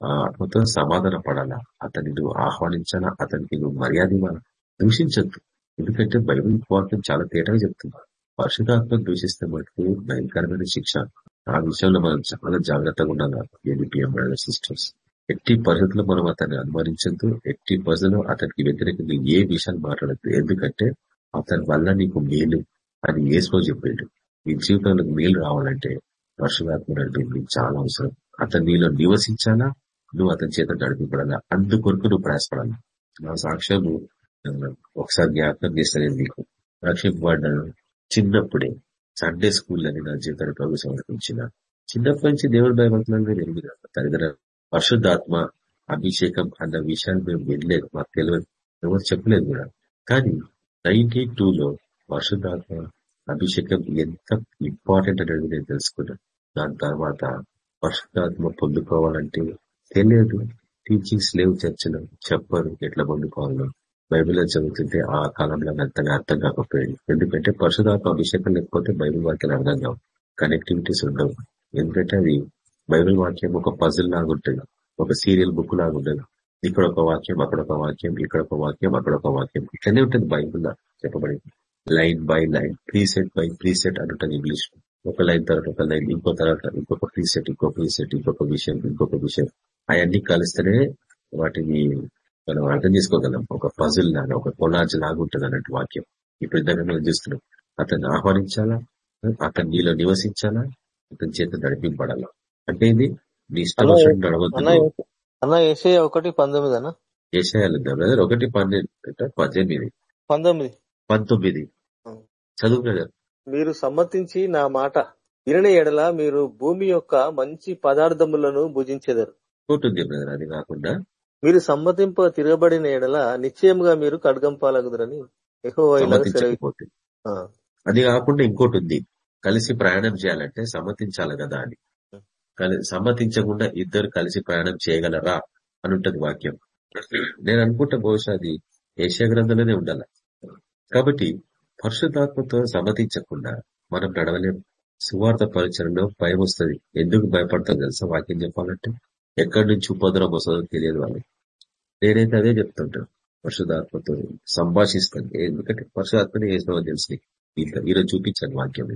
ఆ ఆత్మతో సమాధాన పడాలా? అతన్ని నువ్వు ఆహ్వానించాలా? అతనికి నువ్వు మర్యాద ఇవ్వాలా దూషించద్దు. ఎందుకంటే బైబిల్ వాక్యం చాలా తేటగా చెప్తుంది. పరిశుధాత్మ దూషిస్తే మటుకు భయంకరమైన శిక్ష. ఆ విషయంలో మనం చాలా జాగ్రత్తగా ఉండాలి ఏబిపిఎం సిస్టర్స్? ఎట్టి పరిస్థితుల్లో మనం అతన్ని అనుమానించద్దు ఎట్టి పరిస్థితుల్లో అతనికి వ్యతిరేకంగా ఏ విషయాలు మాట్లాడద్దు. ఎందుకంటే అతని వల్ల నీకు మేలు అని ఏసుకో చెప్పాడు. నీ జీవితంలో మేలు రావాలంటే పరిశుధాత్మ నడిపి చాలా అవసరం. అతను నీలో నివసించాలా? నువ్వు అతని చేత నడిపింపడాలా అందుకొరకు నువ్వు ప్రయాసపడాలి? నా సాక్ష్యం ఒకసారి జ్ఞాపకం చేస్తాను నీకు. రక్షింపబడ్డాను చిన్నప్పుడే సండే స్కూల్ అని నా జీవితాన్ని ప్రభు సమర్పించిన. చిన్నప్పటి నుంచి దేవుడి భయపడుతున్నాను ఎనిమిది తదితర పరిశుద్ధాత్మ అభిషేకం అన్న విషయాన్ని మేము వినలేదు. మాకు తెలియదు. ఎవరు చెప్పలేదు కూడా. కానీ నైన్టీ లో పరిశుద్ధాత్మ అభిషేకం ఎంత ఇంపార్టెంట్ అనేది నేను తెలుసుకున్నాను. దాని తర్వాత పరిశుద్ధాత్మ పొందుకోవాలంటే తెలియదు టీచింగ్స్ లేవు చర్చలు. చెప్పరు ఎట్లా పొందుకోవాలో. బైబిల్ చదువుతుంటే ఆ కాలంలో అంతగా అర్థం కాకపోయింది. ఎందుకంటే పరిశుధాత్మ అభిషేకం లేకపోతే బైబిల్ వాక్యాలు అర్థం కావు. కనెక్టివిటీస్ ఉండవు. ఎందుకంటే అది బైబిల్ వాక్యం ఒక పజిల్ లాగుంటుంది ఒక సీరియల్ బుక్ లాగా ఇక్కడ ఒక వాక్యం అక్కడ ఒక వాక్యం ఇక్కడ ఒక వాక్యం అక్కడ ఒక వాక్యం. ఇట్లనే ఉంటుంది బైబిల్ చెప్పబడింది. Line by line precept by precept అంటుంది ఇంగ్లీష్ ఒక లైన్ తర్వాత ఒక లైన్ ఇంకో తర్వాత ఇంకొక ప్రీసెట్ ఇంకో ప్రీసెట్ ఇంకొక విషయం ఇంకొక విషయం. అవన్నీ కలిస్తేనే వాటిని మనం అర్థం చేసుకోగలం. ఒక పజిల్ లాగా ఒక కొలాజ్ లాగా ఉంటుంది అన్నట్టు వాక్యం. ఇప్పుడు ఇద్దరు మనం చూస్తున్నాం. అతన్ని ఆహ్వానించాలా? అతను నీలో నివసించాలా? అతని చేత నడిపింపడాలా అంటే ఇది నీ ఇష్టం నడవద్దు. అన్న ఏషయ ఒకటి పంతొమ్మిది అన్న? ఏషయాలు బ్రదర్. ఒకటి పన్నెండు పద్దెనిమిది. పంతొమ్మిది. పంతొమ్మిది. చదువు మీరు సమ్మతించి నా మాట వినని ఎడల మీరు భూమి యొక్క మంచి పదార్థములను భుజించెదరు. ఉంటుంది బ్రదర్ అది కాకుండా మీరు సమ్మతింప తిరగబడిన ఎడల నిశ్చయముగా మీరు ఖడ్గం పాలగుదరని సమ్మతించకపోతే. అది కాకుండా ఇంకోటి ఉంది కలిసి ప్రయాణం చేయాలంటే సమ్మతించాలి కదా అని. సమ్మతించకుండా ఇద్దరు కలిసి ప్రయాణం చేయగలరా అని ఉంటది వాక్యం. నేను అనుకుంటా బహుశా అది ఏషియా గ్రంథంలోనే ఉండాల. కాబట్టి పరిశుద్ధాత్మతో సమ్మతించకుండా మనం నడవలేం సువార్త పరిచయంలో భయం వస్తుంది. ఎందుకు భయపడతాం తెలుసా? వాక్యం చెప్పాలంటే ఎక్కడి నుంచి ఉపద్రవం వస్తుందో తెలియదు వాళ్ళకి. నేనైతే అదే చెప్తుంటాను పరిశుధాత్మతో సంభాషిస్తాను. ఎందుకంటే పరిశుధాత్మని వేసినామని తెలుసు ఇంకా ఈరోజు చూపించాను వాక్యం.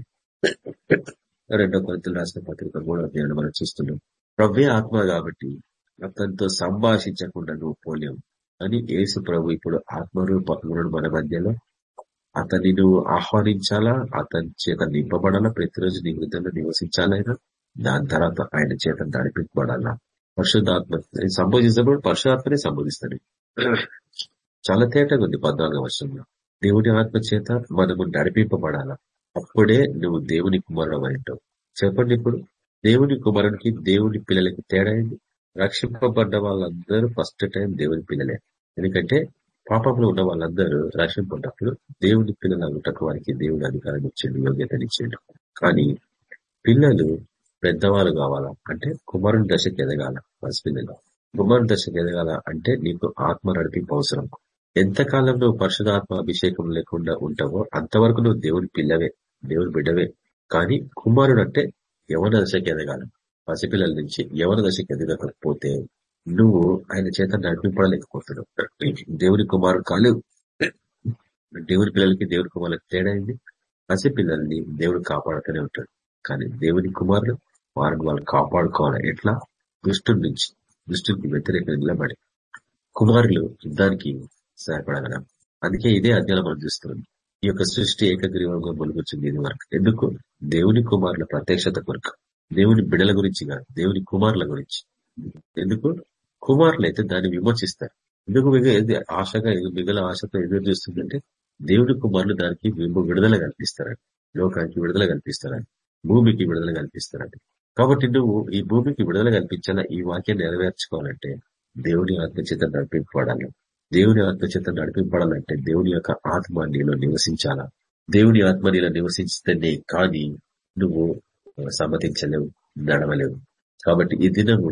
రెండో కొరింతలు రాసిన పత్రిక మూడో నేను మనం చూస్తున్నాం. ప్రవ్వే ఆత్మ కాబట్టి అతనితో సంభాషించకుండా నువ్వు పోలేవు అని యేసు ప్రభు ఇప్పుడు ఆత్మరూపకుడు మన మధ్యలో అతన్ని నువ్వు ఆహ్వానించాలా? అతని చేత నింపబడాలా? ప్రతిరోజు నీ హృదయంలో నివసించాలైనా దాని తర్వాత ఆయన చేత నడిపించబడాలా పరిశుద్ధాత్మ సంబోధించినప్పుడు పరిశుధాత్మనే సంబోధిస్తాడు. చాలా తేటగా ఉంది పద్నాలుగో వర్షంలో దేవుని ఆత్మ చేత మనము నడిపింపబడాలా? అప్పుడే నువ్వు దేవుని కుమారుడు అంటావు చెప్పండి ఇప్పుడు. దేవుని కుమారుడికి దేవుని పిల్లలకి తేడా అయింది రక్షింపబడ్డ వాళ్ళందరూ ఫస్ట్ టైం దేవుని పిల్లలే. ఎందుకంటే పాపంలో ఉన్న వాళ్ళందరూ రక్షింపడ్డప్పుడు దేవుని పిల్లలు వారికి దేవుని అధికారం ఇచ్చిండు యోగ్యతనిచ్చిండు కానీ పిల్లలు పెద్దవాళ్ళు కావాలా? అంటే కుమారుని దశకి ఎదగాల? పసిపిల్లలు కుమారుని దశకు ఎదగాల అంటే నీకు ఆత్మ నడిపింపు అవసరం. ఎంతకాలం నువ్వు పరిశుధాత్మ అభిషేకం లేకుండా ఉంటావో అంతవరకు నువ్వు దేవుని పిల్లవే దేవుని బిడ్డవే. కానీ కుమారుడు అంటే యవన దశకి ఎదగాల. పసిపిల్లల నుంచి యవన దశకి ఎదగకపోతే నువ్వు ఆయన చేత నడిపింపడలేకపోతున్నావు దేవుని కుమారుడు కాలేవు దేవుని పిల్లలకి దేవుని కుమారులకు తేడా అయింది పసిపిల్లల్ని దేవుడు కాపాడుతూనే ఉంటాడు. కానీ దేవుని కుమారుడు వారిని వాళ్ళు కాపాడుకోవాలి. ఎట్లా? దుష్టుడి నుంచి దృష్టికి వ్యతిరేకంగా నిలబడి. కుమారులు యుద్ధానికి సహాయపడగలం అందుకే ఇదే అధ్యాయం మనం చూస్తున్నాం. ఈ యొక్క సృష్టి ఏకగ్రీవంగా మొలుగుచ్చింది ఇది వరకు. ఎందుకు? దేవుని కుమారుల ప్రత్యక్షత కొరకు. దేవుని బిడల గురించి కాదు దేవుని కుమారుల గురించి. ఎందుకు? కుమారులు అయితే దాన్ని విమర్శిస్తారు ఎందుకు మిగ ఆశగా మిగల ఆశతో ఎదురు చూస్తుందంటే దేవుడి కుమారులు దానికి విడుదల కల్పిస్తారని లోకానికి విడుదల కల్పిస్తారని భూమికి విడుదల కల్పిస్తారని కాబట్టి నువ్వు ఈ భూమికి విడుదల కల్పించాలా ఈ వాక్యాన్ని నెరవేర్చుకోవాలంటే దేవుని ఆత్మచేత నడిపింపబడాలి. దేవుని ఆత్మచేత నడిపింపడాలంటే దేవుని యొక్క ఆత్మ నీలో నివసించాలా? దేవుని ఆత్మ నీలో నివసించితేనే కానీ నువ్వు సమ్మతించలేవు నడవలేవు. కాబట్టి ఈ దినము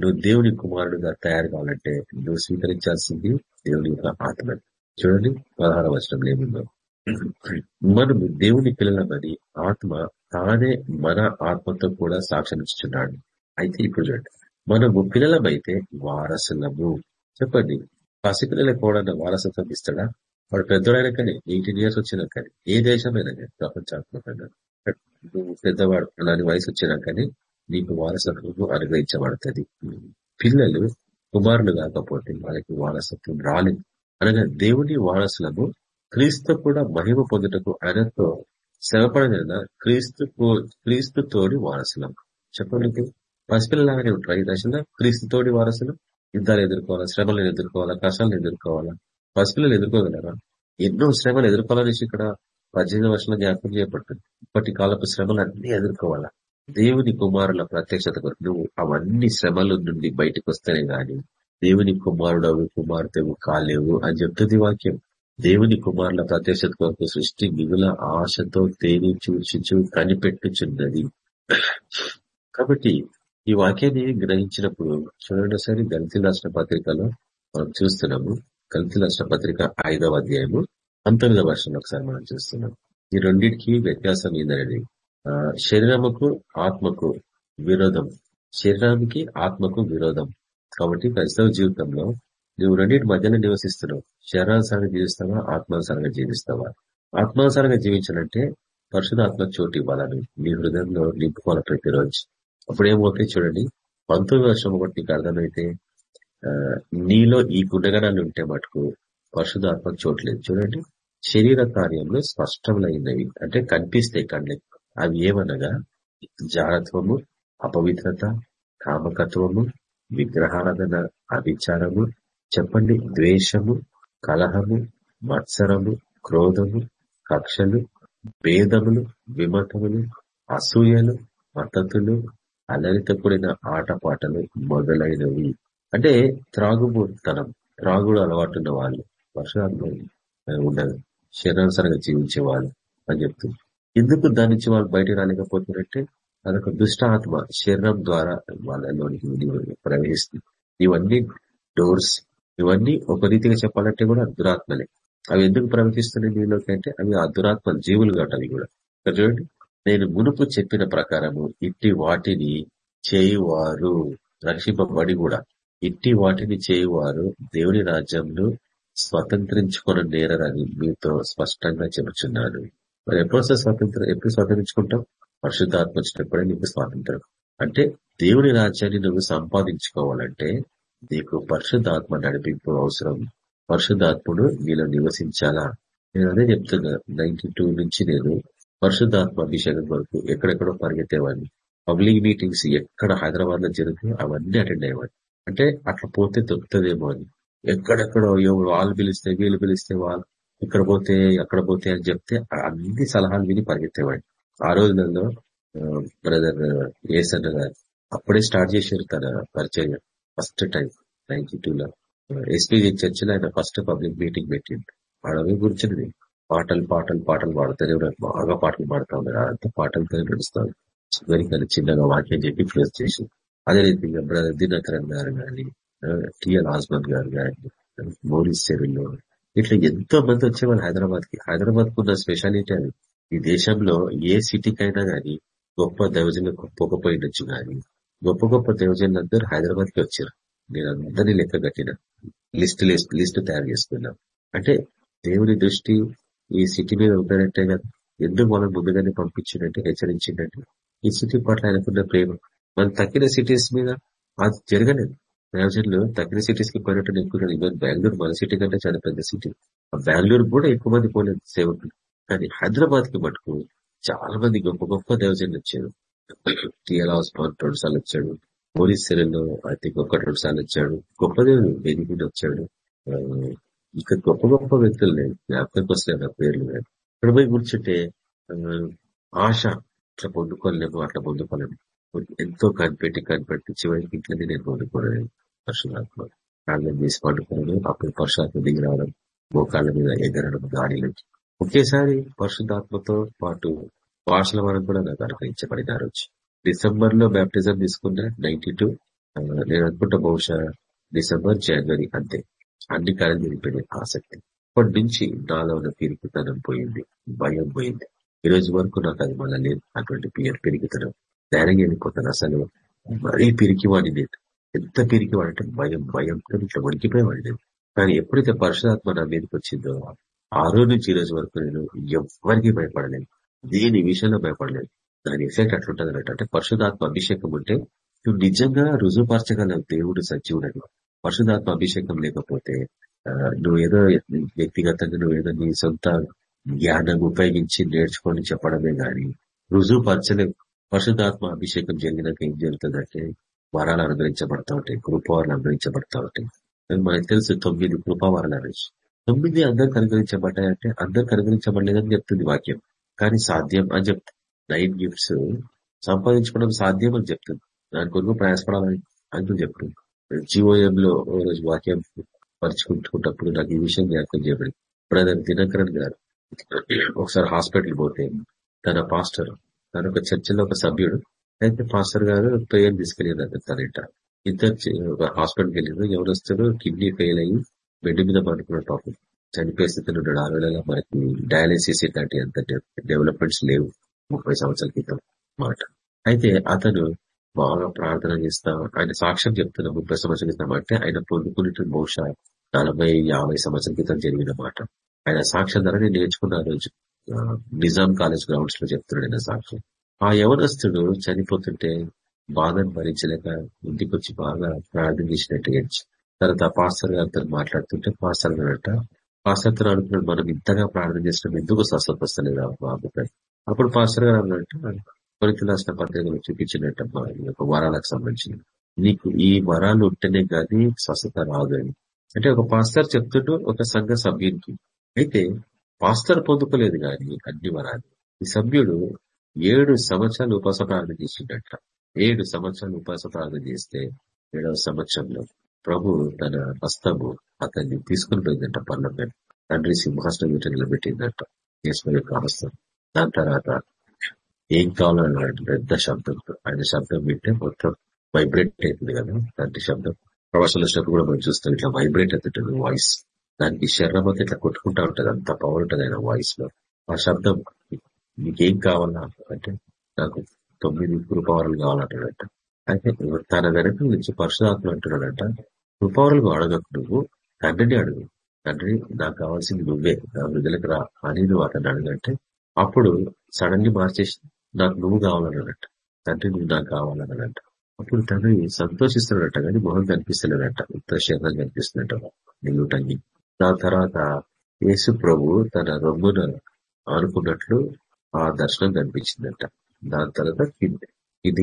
నువ్వు దేవుని కుమారుడుగా తయారు కావాలంటే నువ్వు స్వీకరించాల్సింది దేవుని యొక్క ఆత్మ. చూడండి పదహార వచనం ఏముందో. మనము దేవుని పిల్లలమని ఆత్మ తానే మన ఆత్మతో కూడా సాక్షిస్తున్నాడు అయితే ఇప్పుడు చూడండి. మనము పిల్లలమైతే వారసులము. చెప్పండి. పసిపిల్లలకు కూడా వారసత్వం ఇస్తాడా? వాడు పెద్దవాడైనా కానీ ఎయిటీన్ ఇయర్స్ వచ్చినా కానీ ఏ దేశమైనా కానీ ప్రపంచాత్మకంగా. నువ్వు పెద్దవాడు నాని వయసు వచ్చినా కానీ నీకు వారసత్వం అనుగ్రహించబడుతుంది. పిల్లలు కుమారులు కాకపోతే వాళ్ళకి వారసత్వం రాలేదు. అనగా దేవుని వారసులము క్రీస్తు కూడా మహిమ పొందుటకు ఆయనతో శ్రమపడిన క్రీస్తు క్రీస్తు తోడి వారసులం. చెప్పండి పసిపిల్లలాగానే ఉంటారు. ఈ దశలో క్రీస్తు తోడి వారసులు యుద్ధాలు ఎదుర్కోవాలా? శ్రమలను ఎదుర్కోవాలా? కష్టాలను ఎదుర్కోవాలా? పసిపిల్లలు ఎదుర్కోగలరా? ఎన్నో శ్రమలు ఎదుర్కోవాలనేసి ఇక్కడ పద్దెనిమిది వర్షాల జ్ఞాపకం చేయబడుతుంది. ఇప్పటి కాలపు శ్రమలు అన్ని ఎదుర్కోవాలా? దేవుని కుమారుల ప్రత్యక్షత కొరకు నువ్వు అవన్నీ శ్రమల నుండి బయటకు వస్తేనే గాని దేవుని కుమారుడవు కుమార్తెవు కాలేవు అని చెప్తుంది వాక్యం. దేవుని కుమారుల ప్రత్యక్షత కొరకు సృష్టి మిగుల ఆశతో తేని చూచి కనిపెట్టుచున్నది. కాబట్టి ఈ వాక్యాన్ని గ్రహించినప్పుడు చూడండి సరే గల్తీ రాష్ట్ర పత్రికలో మనం చూస్తున్నాము. గల్తీ రాష్ట్ర పత్రిక ఐదవ అధ్యాయము పంతొమ్మిదవ వర్షంలో ఒకసారి మనం చూస్తున్నాం. ఈ రెండింటికి వ్యత్యాసం ఏందనేది? శరీరముకు ఆత్మకు విరోధం. శరీరానికి ఆత్మకు విరోధం. కాబట్టి క్రైస్తవ జీవితంలో నువ్వు రెండింటి మధ్యలో నివసిస్తున్నావు. శరీరానుసారంగా జీవిస్తావా ఆత్మానుసారంగా జీవిస్తావా ఆత్మానుసారంగా జీవించాలంటే పరిశుధాత్మ చోటు ఇవ్వాలని నీ హృదయంలో నింపుకోవాలి ప్రతిరోజు. అప్పుడు ఏమవుతాయి చూడండి. పంతొమ్మిది వర్షం ఒకటి నీకు అర్థమైతే నీలో ఈ గుణగణాలు ఉంటే మటుకు పరిశుధాత్మ చోట్లేదు చూడండి. శరీర కార్యంలో స్పష్టములైనవి. అంటే కనిపిస్తాయి కళ్ళకి అవి ఏమనగా జారత్వము అపవిత్రత కామకత్వము విగ్రహారాధన అభిచారము చెప్పండి ద్వేషము కలహము మత్సరము క్రోధము కక్షలు భేదములు విమతములు అసూయలు మద్దతులు అలరిత కూడిన ఆటపాటలు మొదలైనవి. అంటే త్రాగుబోతనం త్రాగుడు అలవాటున్న వాళ్ళు వర్షాలు ఉండదు శరీరానుసరంగా జీవించే వాళ్ళు అని చెప్తుంది ఎందుకు దాని నుంచి వాళ్ళు బయట రాలేకపోతున్నారంటే అదొక దుష్ట ఆత్మ శరీరం ద్వారా వాళ్ళలోనికి ప్రవేశిస్తుంది ఇవన్నీ డోర్స్ ఇవన్నీ ఒక రీతిగా చెప్పాలంటే కూడా దురాత్మలే. అవి ఎందుకు ప్రవేశిస్తున్నాయి దీనిలోకి అంటే అవి ఆ దురాత్మ జీవులు కాబట్టి కూడా. చూడండి నేను మునుపు చెప్పిన ప్రకారము ఇట్టి వాటిని చేయువారు రక్షింపబడి కూడా ఇట్టి వాటిని చేయువారు దేవుని రాజ్యంలో స్వతంత్రించుకొని నేరని మీతో స్పష్టంగా చెబుతున్నాను మరి ఎప్పుడు స్వాతంత్రం ఎప్పుడు స్వాతంత్రించుకుంటాం పరిశుద్ధాత్మ వచ్చినప్పుడే నీకు స్వాతంత్రం. అంటే దేవుని రాజ్యాన్ని నువ్వు సంపాదించుకోవాలంటే నీకు పరిశుద్ధాత్మ నడిపింపు అవసరం. పరిశుద్ధాత్ముడు నీలో నివసించాలా? నేను అదే చెప్తున్నా. నైన్టీ నుంచి నేను పరిశుద్ధాత్మ అభిషేకం వరకు ఎక్కడెక్కడో పరిగెత్తేవాడిని. పబ్లిక్ మీటింగ్స్ ఎక్కడ హైదరాబాద్లో జరిగితే అవన్నీ అటెండ్ అయ్యేవాడిని. అంటే అట్లా పోతే దొరుకుతుందేమో అని. ఎక్కడెక్కడో వాళ్ళు పిలిస్తే వీళ్ళు పిలిస్తే వాళ్ళు ఇక్కడ పోతే అక్కడ పోతే అని చెప్తే అన్ని సలహాలు విని పరిగెత్తేవాడు ఆ రోజులలో బ్రదర్ ఏసన్న గారు అప్పుడే స్టార్ట్ చేశారు తన పరిచయం. ఫస్ట్ టైం నైన్టీ టూ లో ఎస్పీజీ చర్చిలో ఆయన ఫస్ట్ పబ్లిక్ మీటింగ్ పెట్టింది అడవి గురించినది పాటలు పాటలు పాటలు పాడుతూనే బాగా పాటలు పాడుతూ ఉన్నారు అంత పాటలతో నడుస్తాను చివరికి చిన్నగా వాక్యం చెప్పి క్లోజ్ చేసి. అదే రీతిగా బ్రదర్ దినకరణ్ గారు కానీ టిఎల్ హాస్మన్ గారు కానీ మోరీస్ చెరువులో ఇట్లా ఎంతో మంది వచ్చేవాళ్ళు హైదరాబాద్కి. హైదరాబాద్ కున్న స్పెషాలిటీ అది. ఈ దేశంలో ఏ సిటీకైనా గానీ గొప్ప దైవజనులు పోకపోయినచ్చు గాని గొప్ప గొప్ప దైవజనులందరూ హైదరాబాద్కి వచ్చారు. నేను అందరినీ లెక్క కట్టిన. లిస్ట్ లిస్ట్ తయారు చేసుకున్నా. అంటే దేవుని దృష్టి ఈ సిటీ మీద ఉండాలంటే కదా ఎందుకు మనం ముందుగానే పంపించిందంటే హెచ్చరించిందంటే ఈ సిటీ పట్ల ఆయనకున్న ప్రేమ. మనం తక్కిన సిటీస్ మీద అది జరగలేదు. ప్రయోజనాలు తగ్గిన సిటీస్కి పోయినట్టు ఎక్కువ ఈవెన్ బెంగళూరు మన సిటీ కంటే చాలా పెద్ద సిటీ ఆ బెంగళూరు కూడా ఎక్కువ మంది పోలేదు సేవకులు. కానీ హైదరాబాద్కి మటుకు చాలా మంది గొప్ప గొప్ప దేవజన్లు వచ్చారు. టిఎల్ హాస్పాన్ రెండు సార్లు వచ్చాడు. పోలీస్ సెలల్లో ఐ థింక్ రెండు సార్లు వచ్చాడు. గొప్ప దేవుడు బెనిఫిట్ వచ్చాడు. ఆ, ఇక్కడ గొప్ప గొప్ప వ్యక్తులు నేను జ్ఞాపకం వస్తున్నాను ఆ పేర్లు నేను ఇక్కడ పోయి కూర్చుంటే ఆశ అట్లా పొందుకోలేము అట్లా పొందుకోలేము. ఎంతో కనిపెట్టి కనిపెట్టి చివరికి ఇంట్లోనే నేను పొందుకోలేదు పరశురాత్మ కాళ్ళని తీసి అప్పుడు పరిశుభాత్మ దిగి రావడం మోకాళ్ళ మీద ఎగరడం గాడిలోకి ఒకేసారి పరిశుద్ధాత్మతో పాటు భాషల వరకు కూడా నాకు అనుగ్రహించబడిన డిసెంబర్లో బ్యాప్టిజం తీసుకున్న నైన్టీ టూ నేను అనుకుంటా బహుశా డిసెంబర్ జనవరి అంతే. అన్ని కాలం నిలిపిన ఆసక్తి. అప్పటి నుంచి నాలో ఉన్న పిరికితనం పోయింది భయం పోయింది. ఈ రోజు వరకు నాకు అది మళ్ళీ లేదు. అటువంటి పియర్ పిరికితనం ధైర్యం వెళ్ళిపోతాను. అసలు మరీ పిరికివాడి నేను. ఎంత పిరికివాడంటే భయం భయంతో ఇట్లా వణికిపోయేవాడు కానీ ఎప్పుడైతే పరశురాత్మ నా మీదకి వచ్చిందో ఆ రోజు నుంచి ఈ రోజు వరకు నేను ఎవ్వరికి భయపడలేదు. దేని విషయంలో భయపడలేదు? దాని ఎఫెక్ట్ అట్లుంటది అన్నట్టు. అంటే పరిశుధాత్మ అభిషేకం ఉంటే నువ్వు నిజంగా రుజువుపరచగల దేవుడు సజీవుడు పరిశుధాత్మ అభిషేకం లేకపోతే నువ్వు ఏదో వ్యక్తిగతంగా నువ్వు ఏదో నీ సొంత జ్ఞానం ఉపయోగించి నేర్చుకొని చెప్పడమే గాని రుజువుపరచలేవు. పరిశుధాత్మ అభిషేకం జరిగినాక ఏం జరుగుతుందంటే వరాలు అనుగ్రహించబడతా ఉంటాయి కృపవరాలు అనుగ్రహించబడతా ఉంటాయి. మనకు తెలుసు తొమ్మిది కృపావరాలు అనేసి తొమ్మిది అందరికి అనుగ్రహించబడ్డాయంటే అందరికి అనుగ్రహించబడలేదని చెప్తుంది వాక్యం. కానీ సాధ్యం అని చెప్తుంది. నైన్ గిఫ్ట్స్ సంపాదించుకోవడం సాధ్యం అని చెప్తుంది. దాని కొరకు ప్రయాసపడాలని అంటూ చెప్తుంది. జిఓఎం లో ఓ రోజు వాక్యం పరుచుకుంటున్నప్పుడు నాకు ఈ విషయం జ్ఞాపకం చేయబడి బ్రదర్ దినకరణ్ గారు ఒకసారి హాస్పిటల్ పోతే తన పాస్టర్ తన ఒక చర్చిలో ఒక సభ్యుడు అయితే పాస్టర్ గారు ప్రేయర్ తీసుకెళ్ళారు తనంట ఇద్దరు ఒక హాస్పిటల్కి వెళ్ళారు ఎవరు వస్తారు? కిడ్నీ ఫెయిల్ అయ్యి బెడ్ మీద పడుకున్న పాపం చనిపోయే స్థితిలో ఉన్నాడు. ఆ వేళలో మనకి డయాలసిస్ ఇట్లాంటి అంత డెవలప్మెంట్స్ లేవు ముప్పై సంవత్సరాల క్రితం మాట. అయితే అతను బాగా ప్రార్థన చేస్తా ఆయన సాక్ష్యం చెప్తున్న ముప్పై సంవత్సరాల క్రితం అంటే ఆయన పొందుకున్నట్టు బహుశా నలభై యాభై సంవత్సరాల క్రితం జరిగిన మాట. ఆయన సాక్ష్యం ద్వారా నేను నేర్చుకున్న ఆ రోజు. ఆ, నిజాం కాలేజ్ గ్రౌండ్స్లో చెప్తున్నాడు ఆయన సాక్ష్యం. ఆ యవనస్తుడు చనిపోతుంటే బాధను భరించలేక ఇంటికొచ్చి బాగా ప్రార్థన చేసినట్టు ఏడ్చి తర్వాత ఆ పాస్టర్ గారితో మాట్లాడుతుంటే పాస్టర్ గారట పాస్టర్తో అనుకున్నాడు మనం ఇంతగా ప్రార్థన చేసినాం ఎందుకు స్వస్థత వస్తలేదు అప్పుడు పాస్టర్ గారు అన్నట్టు కొరికి రాసిన పత్రికలు చూపించినట్టు యొక్క వరాలకు సంబంధించిన నీకు ఈ వరాలు ఉంటేనే కానీ స్వస్థత రాదు అని. అంటే ఒక పాస్టర్ చెప్తుంటూ ఒక సంఘ సభ్యునికి అయితే పాస్టర్ పొందుకోలేదు గాని అన్ని వరాలు. ఈ సభ్యుడు ఏడు సంవత్సరాలు ఉపాస ప్రార్థన చేసిండట. ఏడు సంవత్సరాలు ఉపాస ప్రార్థన చేస్తే ఏడవ సంవత్సరంలో ప్రభు తన హస్తము అతన్ని తీసుకుని పోయిందంట పర్లమెంట్ తండ్రి సింహాసనం మీద నిలబెట్టిందంట యేసు యొక్క హస్తం దాని తర్వాత ఏం కావాలన్నాడు పెద్ద శబ్దంతో ఆయన శబ్దం వింటే మొత్తం వైబ్రేట్ అవుతుంది కదా. తండ్రి శబ్దం. ప్రవాసాలు వచ్చినప్పుడు కూడా మనం చూస్తాం ఇట్లా వైబ్రేట్ అవుతుంటుంది వాయిస్ దానికి శరీరం అంతా ఇట్లా కొట్టుకుంటా ఉంటది. అంత పవర్ ఉంటుంది ఆయన వాయిస్లో. ఆ శబ్దం నీకేం కావాలా అంటే నాకు తొమ్మిది కృపావరలు కావాలంటాడట అయితే తన వెనక నుంచి పరశురాత్మ అంటున్నాడంట కృపావరలు అడగకు నువ్వు తండ్రిని అడుగు. తండ్రి నాకు కావాల్సింది నువ్వే. నా వృద్ధులకు రా. అని నువ్వు అతను అడగంటే అప్పుడు సడన్లీ మార్చేసి నాకు నువ్వు కావాలన్నాడట. తండ్రి నువ్వు నాకు కావాలన్నాడంట. అప్పుడు తండ్రి సంతోషిస్తున్నాడట కానీ మొహం కనిపిస్తలేడట ఉత్తర శరీరం కనిపిస్తున్నట్ట నిలుటంగి దాని తర్వాత యేసు ప్రభు తన రొమ్మున ఆనుకున్నట్లు ఆ దర్శనం కనిపించిందంట. దాని తర్వాత కింది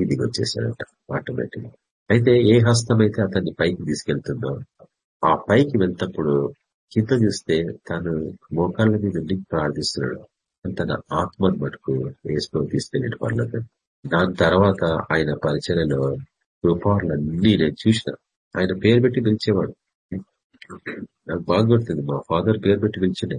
దిగి వచ్చేసాడంట ఆటోమేటిక్ అయితే ఏ హస్తం అయితే అతన్ని పైకి తీసుకెళ్తుందో ఆ పైకి వెళ్తప్పుడు కింద చూస్తే తను మోకాళ్ళ మీద ఉండి ప్రార్థిస్తున్నాడు. తన ఆత్మను మటుకు వేసుకొని తీసుకెళ్ళిన పర్లేదు దాని తర్వాత ఆయన పరిచయలో రూపాలన్నీ నేను చూసిన. ఆయన పేరు పెట్టి పిలిచేవాడు. నాకు బాగా మా ఫాదర్ పేరు పెట్టి పిలిచిండే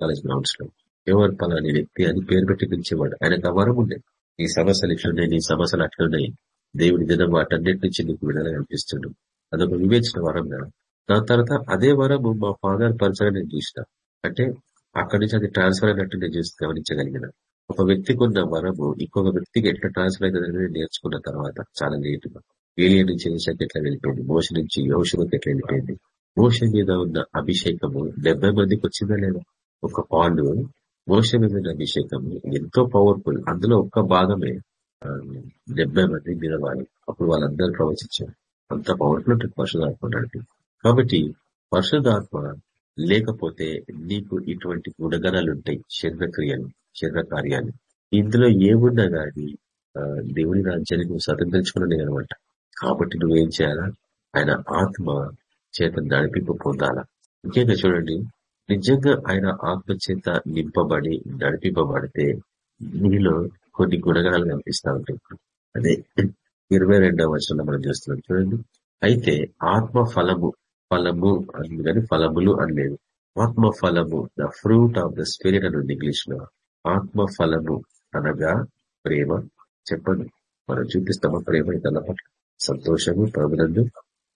కాలేజ్ గ్రౌండ్స్లో ఎవరు పలాని వ్యక్తి అని పేరు పెట్టి పిలిచేవాడు. ఆయనకు ఆ వరం ఉండే నీ సమస్యలు ఇట్లున్నాయి నీ సమస్యలు అట్లున్నాయి దేవుడి దినం వాటన్నిటి నుంచి నీకు విడుదల కనిపిస్తుండు అదొక వివేచన వరం కదా. దాని తర్వాత అదే వరము మా ఫాదర్ పరిచయం నేను చూసిన. అంటే అక్కడి నుంచి అది ట్రాన్స్ఫర్ అయినట్టు నేను చూసి గమనించగలిగిన. ఒక వ్యక్తికి ఉన్న వరము ఇంకొక వ్యక్తికి ఎట్లా ట్రాన్స్ఫర్ అవుతుందని నేర్చుకున్న తర్వాత చాలా లేటుగా. ఏలియా నుంచి ఏషాకి ఎట్లా వెళ్ళిపోయింది? మోస నుంచి యోషులకు ఎట్లా వెళ్ళిపోయింది? మోస మీద ఉన్న అభిషేకము డెబ్బై మందికి వచ్చిందా లేదా? ఒక పాలు మోస మీద అభిషేకం ఎంతో పవర్ఫుల్ అందులో ఒక్క భాగమే డెబ్బై మంది మీద వాళ్ళు అప్పుడు వాళ్ళందరూ ప్రవచించారు. అంత పవర్ఫుల్ ఉంటుంది పరిశుధాత్మ నడిపి కాబట్టి పరిశుధాత్మ లేకపోతే నీకు ఇటువంటి గుణగణాలు ఉంటాయి శరీర క్రియలు శరీర కార్యాలు ఇందులో ఏమున్నా గాని దేవుని రాజ్యాన్ని నువ్వు స్వతంత్రించుకునే అనమాట కాబట్టి నువ్వేం చేయాలా? ఆయన ఆత్మ చేత నడిపింపు పొందాలా. ముఖ్యంగా చూడండి. నిజంగా ఆయన ఆత్మ చేత నింపబడి నడిపింపబడితే నీలో కొన్ని గుణగణాలు కనిపిస్తా ఉంటాయి. అదే ఇరవై రెండవ వర్షంలో మనం చూస్తున్నాం. చూడండి. అయితే ఆత్మ ఫలము ఫలము అని కానీ ఫలములు అనలేదు. ఆత్మ ఫలము the fruit of the spirit అని ఇంగ్లీష్లో ఆత్మ ఫలము అనగా ప్రేమ. చెప్పండి. మనం చూపిస్తామా ప్రేమ ఇతరుల పట్ల సంతోషము ప్రభులందు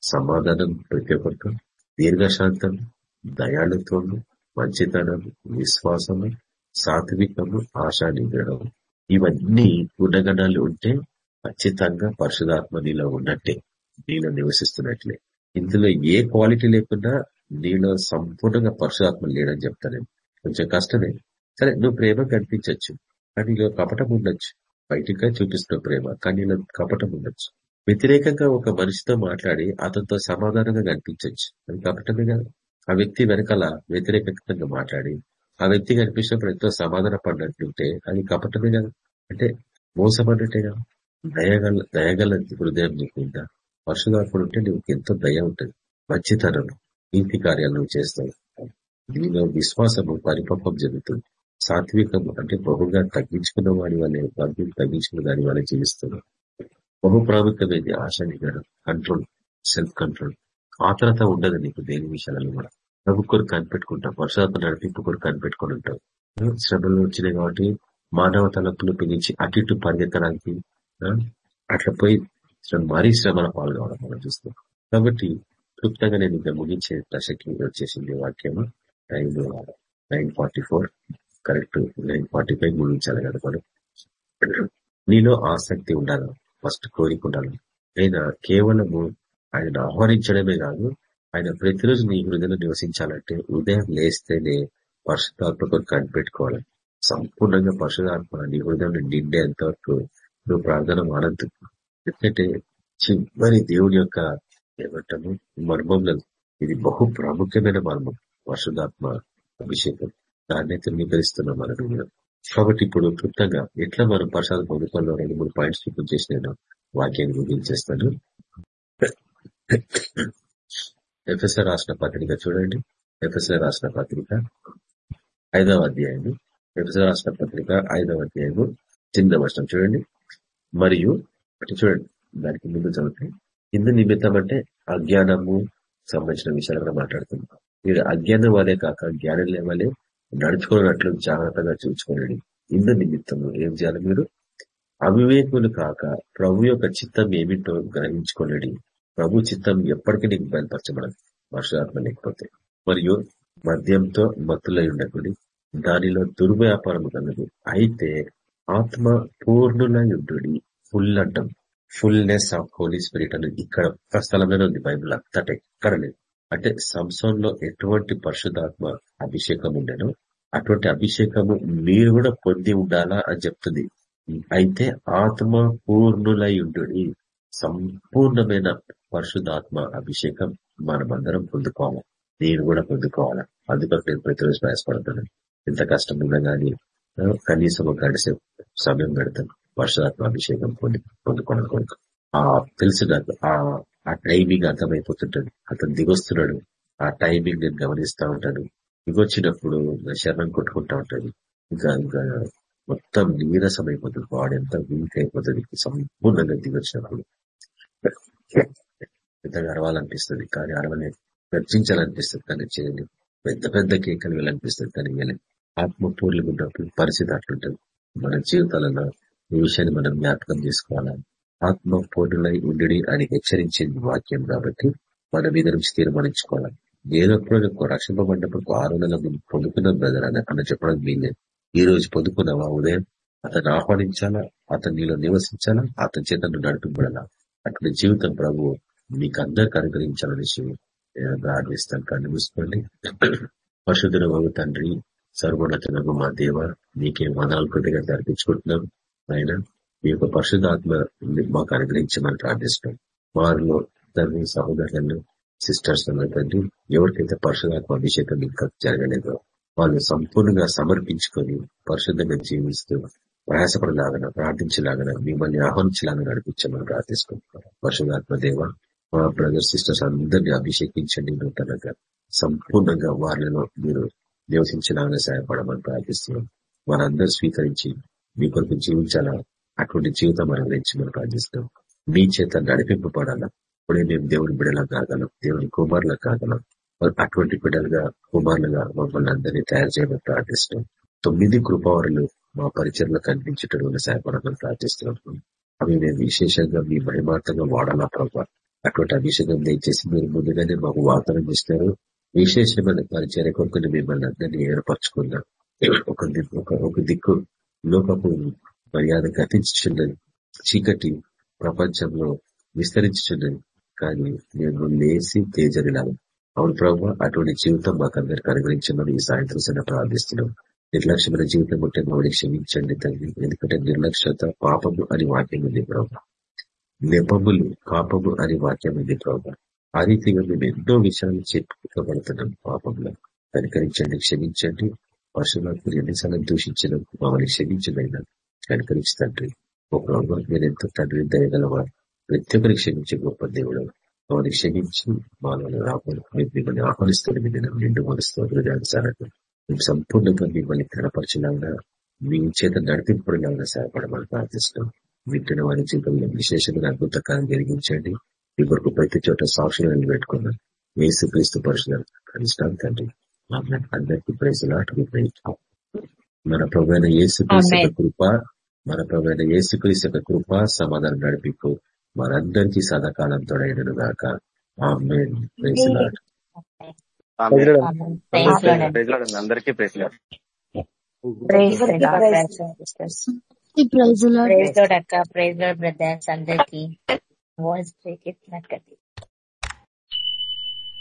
సమాధానం ప్రతి ఒక్కరికి దీర్ఘశాంతం దయాళుత్వము మంచితనము విశ్వాసము సాత్వికము ఆశా ఇవన్నీ గుణగణాలు ఉంటే ఖచ్చితంగా పరిశుధాత్మ నీలో ఉన్నట్టే. నీలో నివసిస్తున్నట్లే. ఇందులో ఏ క్వాలిటీ లేకుండా నీలో సంపూర్ణంగా పరిశుధాత్మ లేడని చెప్తాను కొంచెం కష్టమే. సరే నువ్వు ప్రేమ కనిపించవచ్చు కానీ నీలో కపటం ఉండొచ్చు. బయటిగా చూపిస్తున్న ప్రేమ కానీ నీలో కపటం ఉండొచ్చు. వ్యతిరేకంగా ఒక మనిషితో మాట్లాడి అతనితో సమాధానంగా కనిపించవచ్చు అది కపటమే కదా. ఆ వ్యక్తి వెనకాల వ్యతిరేకంగా మాట్లాడి ఆ వ్యక్తి కనిపించినప్పుడు ఎంతో సమాధాన పడినట్లుంటే అది కపటమే కదా. అంటే మోసపడినట్టే కదా. దయగల దయగల హృదయం నీకు ఉందా? పరశుదాత్ముడు ఉంటే నీకు ఎంతో దయ ఉంటుంది. మంచితనం నీతి కార్యాలు నువ్వు చేస్తావు దీనిలో విశ్వాసము పరిపక్వం జరుగుతుంది. సాత్వికము అంటే బహుగా తగ్గించుకున్న వాడి వల్లే బంధువులు తగ్గించుకున్న దాని వల్ల జీవిస్తున్నావు. బహు ప్రాముఖ్యమైనది ఆశ కంట్రోల్ సెల్ఫ్ కంట్రోల్ ఆతరత ఉండదు నీకు దేని విషయాలలో కూడా. ప్రభు కొరకు కనిపెట్టుకుంటావు వర్షాత్మ నడిపింపు కొరకు కనిపెట్టుకుని ఉంటావు. శ్రమలు వచ్చినాయి కాబట్టి మానవ తలపులు పిలిచి అటు ఇటు పరిగెత్తడానికి అట్లా పోయి మరీ శ్రమల పాల్గొవడం మనం చూస్తాం కాబట్టి క్లుప్తంగా నేను ఇంకా ముగించే దశకి వచ్చేసింది వాక్యము. Time nine forty four correct nine forty five ముగించాలి కదా మనం. నీలో ఆసక్తి ఉండాలి ఫస్ట్ కోరిక ఉండాలి. అయినా కేవలము ఆయన ఆహ్వానించడమే కాదు ఆయన ప్రతిరోజు నీ హృదయంలో నివసించాలంటే ఉదయం లేస్తేనే పరిశుధాత్మకు కనిపెట్టుకోవాలి సంపూర్ణంగా పరిశుధాత్మ నీ హృదయం నిండేంత వరకు నువ్వు ప్రార్థన మానద్దు. ఎందుకంటే చివరి దేవుడి యొక్క ఏమంటాము మర్మంలో ఇది బహు ప్రాముఖ్యమైన మర్మం పరిశుధాత్మ అభిషేకం. దాన్ని ధృవీకరిస్తున్నాం మనం కాబట్టి ఇప్పుడు క్లుప్తంగా ఎట్లా మనం ప్రసాదం పొందుకోవాలో రెండు మూడు పాయింట్స్ చూపు చేసి నేను వాక్యాన్ని ముగించేస్తాను. ఎఫ్ఎస్ఆర్ రాసిన పత్రిక చూడండి. ఎఫ్ఎస్ఆర్ రాసిన పత్రిక ఐదవ అధ్యాయము. ఎఫ్ఎస్ఆర్ రాసిన పత్రిక ఐదవ అధ్యాయము. చిన్న వర్షం చూడండి. మరియు అంటే చూడండి దానికి ముందు చదివితే ఇందు నిమిత్తం అంటే అజ్ఞానము సంబంధించిన విషయాలు కూడా మాట్లాడుతున్నాం. మీరు అజ్ఞానం వలే కాక జ్ఞానం లేవలే నడుచుకున్నట్లు జాగ్రత్తగా చూసుకోండి. ఇందు నిమిత్తము ఏం చేయాలి మీరు? అవివేకులు కాక ప్రభు యొక్క చిత్తం ఏమిటో గ్రహించుకోలేడి ప్రభు చిత్తం ఎప్పటికీ నీకు బయలుపరచబడదు వర్షాత్మ లేకపోతే. మరియు మద్యంతో మత్తులై ఉండకూడి దానిలో దుర్వ్యాపారం కలదు. అయితే ఆత్మ పూర్ణులయుడు ఫుల్ అంటాం. ఫుల్నెస్ ఆఫ్ హోలీ స్పిరిట్ అనేది ఇక్కడ ఒక్క స్థలంలోనే ఉంది బైబుల్ అంతట ఎక్కడ లేదు. అంటే సంసోన్లో ఎటువంటి పరిశుధాత్మ అభిషేకం ఉండేనో అటువంటి అభిషేకము మీరు కూడా పొంది ఉండాలా అని చెప్తుంది. అయితే ఆత్మ పూర్ణులై సంపూర్ణమైన పరిశుద్ధాత్మ అభిషేకం మనమందరం పొందుకోవాలి. నేను కూడా పొందుకోవాలా. అందుకని నేను ప్రతిరోజు ప్రయాసపడతాను ఎంత కష్టం కానీ కనీసం ఒక గడిసే సమయం పెడతాను. పరిశుధాత్మ అభిషేకం పొంది పొందుకోవడం కొరకు. ఆ తెలుసు నాకు ఆ టైమింగ్ అర్థమైపోతుంటాడు అతను దిగొస్తున్నాడు. ఆ టైమింగ్ నేను గమనిస్తా ఉంటాను. దిగొచ్చినప్పుడు నా శరణం కొట్టుకుంటా ఉంటాను ఇంకా ఇంకా మొత్తం నీరసం అయిపోతుంది బాడీ ఎంత వీక్ అయిపోతుంది సంపూర్ణంగా దిగొచ్చినప్పుడు. పెద్దగా అరవాలనిపిస్తుంది కానీ అరవలేదు గర్జించాలనిపిస్తుంది. కానీ చేయండి. పెద్ద పెద్ద కేకలు వెళ్ళనిపిస్తుంది కానీ వెళ్ళి ఆత్మ పూర్లు ఉన్నప్పుడు పరిస్థితి అట్లుంటది. మన జీవితాలలో ఈ విషయాన్ని మనం జ్ఞాపకం చేసుకోవాలా? ఆత్మ పూర్ణులై ఉండి అని హెచ్చరించింది వాక్యం కాబట్టి మన మీద నుంచి తీర్మానించుకోవాలి? నేను ఎప్పుడు రక్షింపబడినప్పుడు ఆరు నెలల బ్రదర్ అని అన్న చెప్పడం మీలేదు ఈ రోజు పొందుకున్నావా ఉదయం? అతను ఆహ్వానించాలా? అతను నీలో నివసించాలా? అతని చేత నడిపించాలా అటువంటి జీవితం ప్రభు మీకు అందరికి అనుగ్రహించాలనేసి ప్రార్థిస్తాను కానీ మూసుకోండి పశుధుల బాబు తండ్రి సర్వోన్నతనకు మా దేవ నీకే మనాలు కొద్దిగా జరిపించుకుంటున్నాం ఆయన మీ యొక్క పరిశుధాత్మ మాకు అనుగ్రహించమని ప్రార్థిస్తున్నాం. వారిలో తండ్రి సహోదరులను సిస్టర్స్ తండ్రి ఎవరికైతే పరిశుధాత్మ అభిషేకం ఇంకా జరగలేదో వాళ్ళు సంపూర్ణంగా సమర్పించుకొని పరిశుద్ధంగా జీవిస్తూ ప్రయాసపడలాగన ప్రార్థించలాగన మిమ్మల్ని ఆహ్వానించలాగా నడిపించమని ప్రార్థిసుకుంటున్నారు పరిశుధాత్మ దేవ మా బ్రదర్ సిస్టర్స్ అందరినీ అభిషేకించండి నూతనంగా సంపూర్ణంగా వారిలో మీరు నివసించడానికి సహాయపడమని ప్రార్థిస్తున్నాం. వారందరూ స్వీకరించి మీ కొరకు జీవించాలా? అటువంటి జీవితం అనుగ్రహించమని ప్రార్థిస్తున్నాం. మీ చేత నడిపింపబడాలా? ఇప్పుడే మేము దేవుని బిడలా కాగలం దేవుని కుమారులకు కాగలం. అటువంటి బిడ్డలుగా కుమారులుగా మమ్మల్ని అందరినీ తయారు చేయమని ప్రార్థిస్తున్నాం. తొమ్మిది కృపావరులు మా పరిచయలో కనిపించటం సహాయపడమని ప్రార్థిస్తున్నాం. అవి మేము విశేషంగా మీ మహిమార్థంగా వాడాలా ప్రభావ అటువంటి అభిషేకం దయచేసి మీరు ముందుగానే మాకు వాతావరణం ఇస్తారు. విశేషమైన పరిచయ కొరకు మిమ్మల్ని అందరినీ ఏర్పరచుకున్నాం ఒక దిక్కు ఒక దిక్కు లోకపు మర్యాద గతించున్నది చీకటి ప్రపంచంలో విస్తరించున్నది కానీ మేము లేచి తేజరిలాగా అవును ప్రభు అటువంటి జీవితం మాకు అందరికి అనుగ్రహించమని ఈ సాయంత్రం సరే ప్రార్థిస్తున్నాం. నిర్లక్ష్యమైన జీవితం ఉంటే మమ్మల్ని క్షమించండి తల్లి ఎందుకంటే నిర్లక్ష్యత పాపము అని వాక్యం ఉంది ప్రభావ నెపములు పాపము అని వాక్యం ఉంది ప్రభావ ఆ రీతిగా మేము ఎన్నో విషయాలు చెప్పుకోబడుతున్నాం పాపంలో. కనికరించండి క్షమించండి. పశువులకు ఎన్నిసార్లు దూషించిన మమ్మల్ని క్షమించదైనా కనికరించి తండ్రి. ఒక మీరు ఎంతో తండ్రి దయగలవారు. ప్రతి ఒక్కరికి క్షమించే గొప్ప దేవుడు. మమ్మల్ని క్షమించి మానవులు రావాలి మిమ్మల్ని ఆహ్వానిస్తారు మీరు నిండు మనసుతో హృదయానుసారంగా మేము సంపూర్ణంగా మిమ్మల్ని కనపరచలాగా మీ చేత నడిపింపడలాగా సహాయపడమని ప్రార్థిస్తున్నాం. వింటున్న వారి జీవితంలో విశేషమైన అద్భుత కాలం జరిగించండి మీ కొరకు ప్రతి చోట సాక్షులు నిలబెట్టుకున్నాం ఏసు క్రీస్తు పరిశుభ్రం కనిష్టాం తండ్రి అందరికీ ప్రైజులాటు మన ప్రవైన ఏసు క్రీస్తు కృప మన ప్రవైన ఏసు క్రీస్తు కృప సమాధానం నడిపికు మనందరికీ సదాకాలం తోడైనను గాక అందరికీ ప్రైజ్ ప్రైజ్ అక్క ప్రైజ్ బ్రదర్స్ అందరికి. Voice break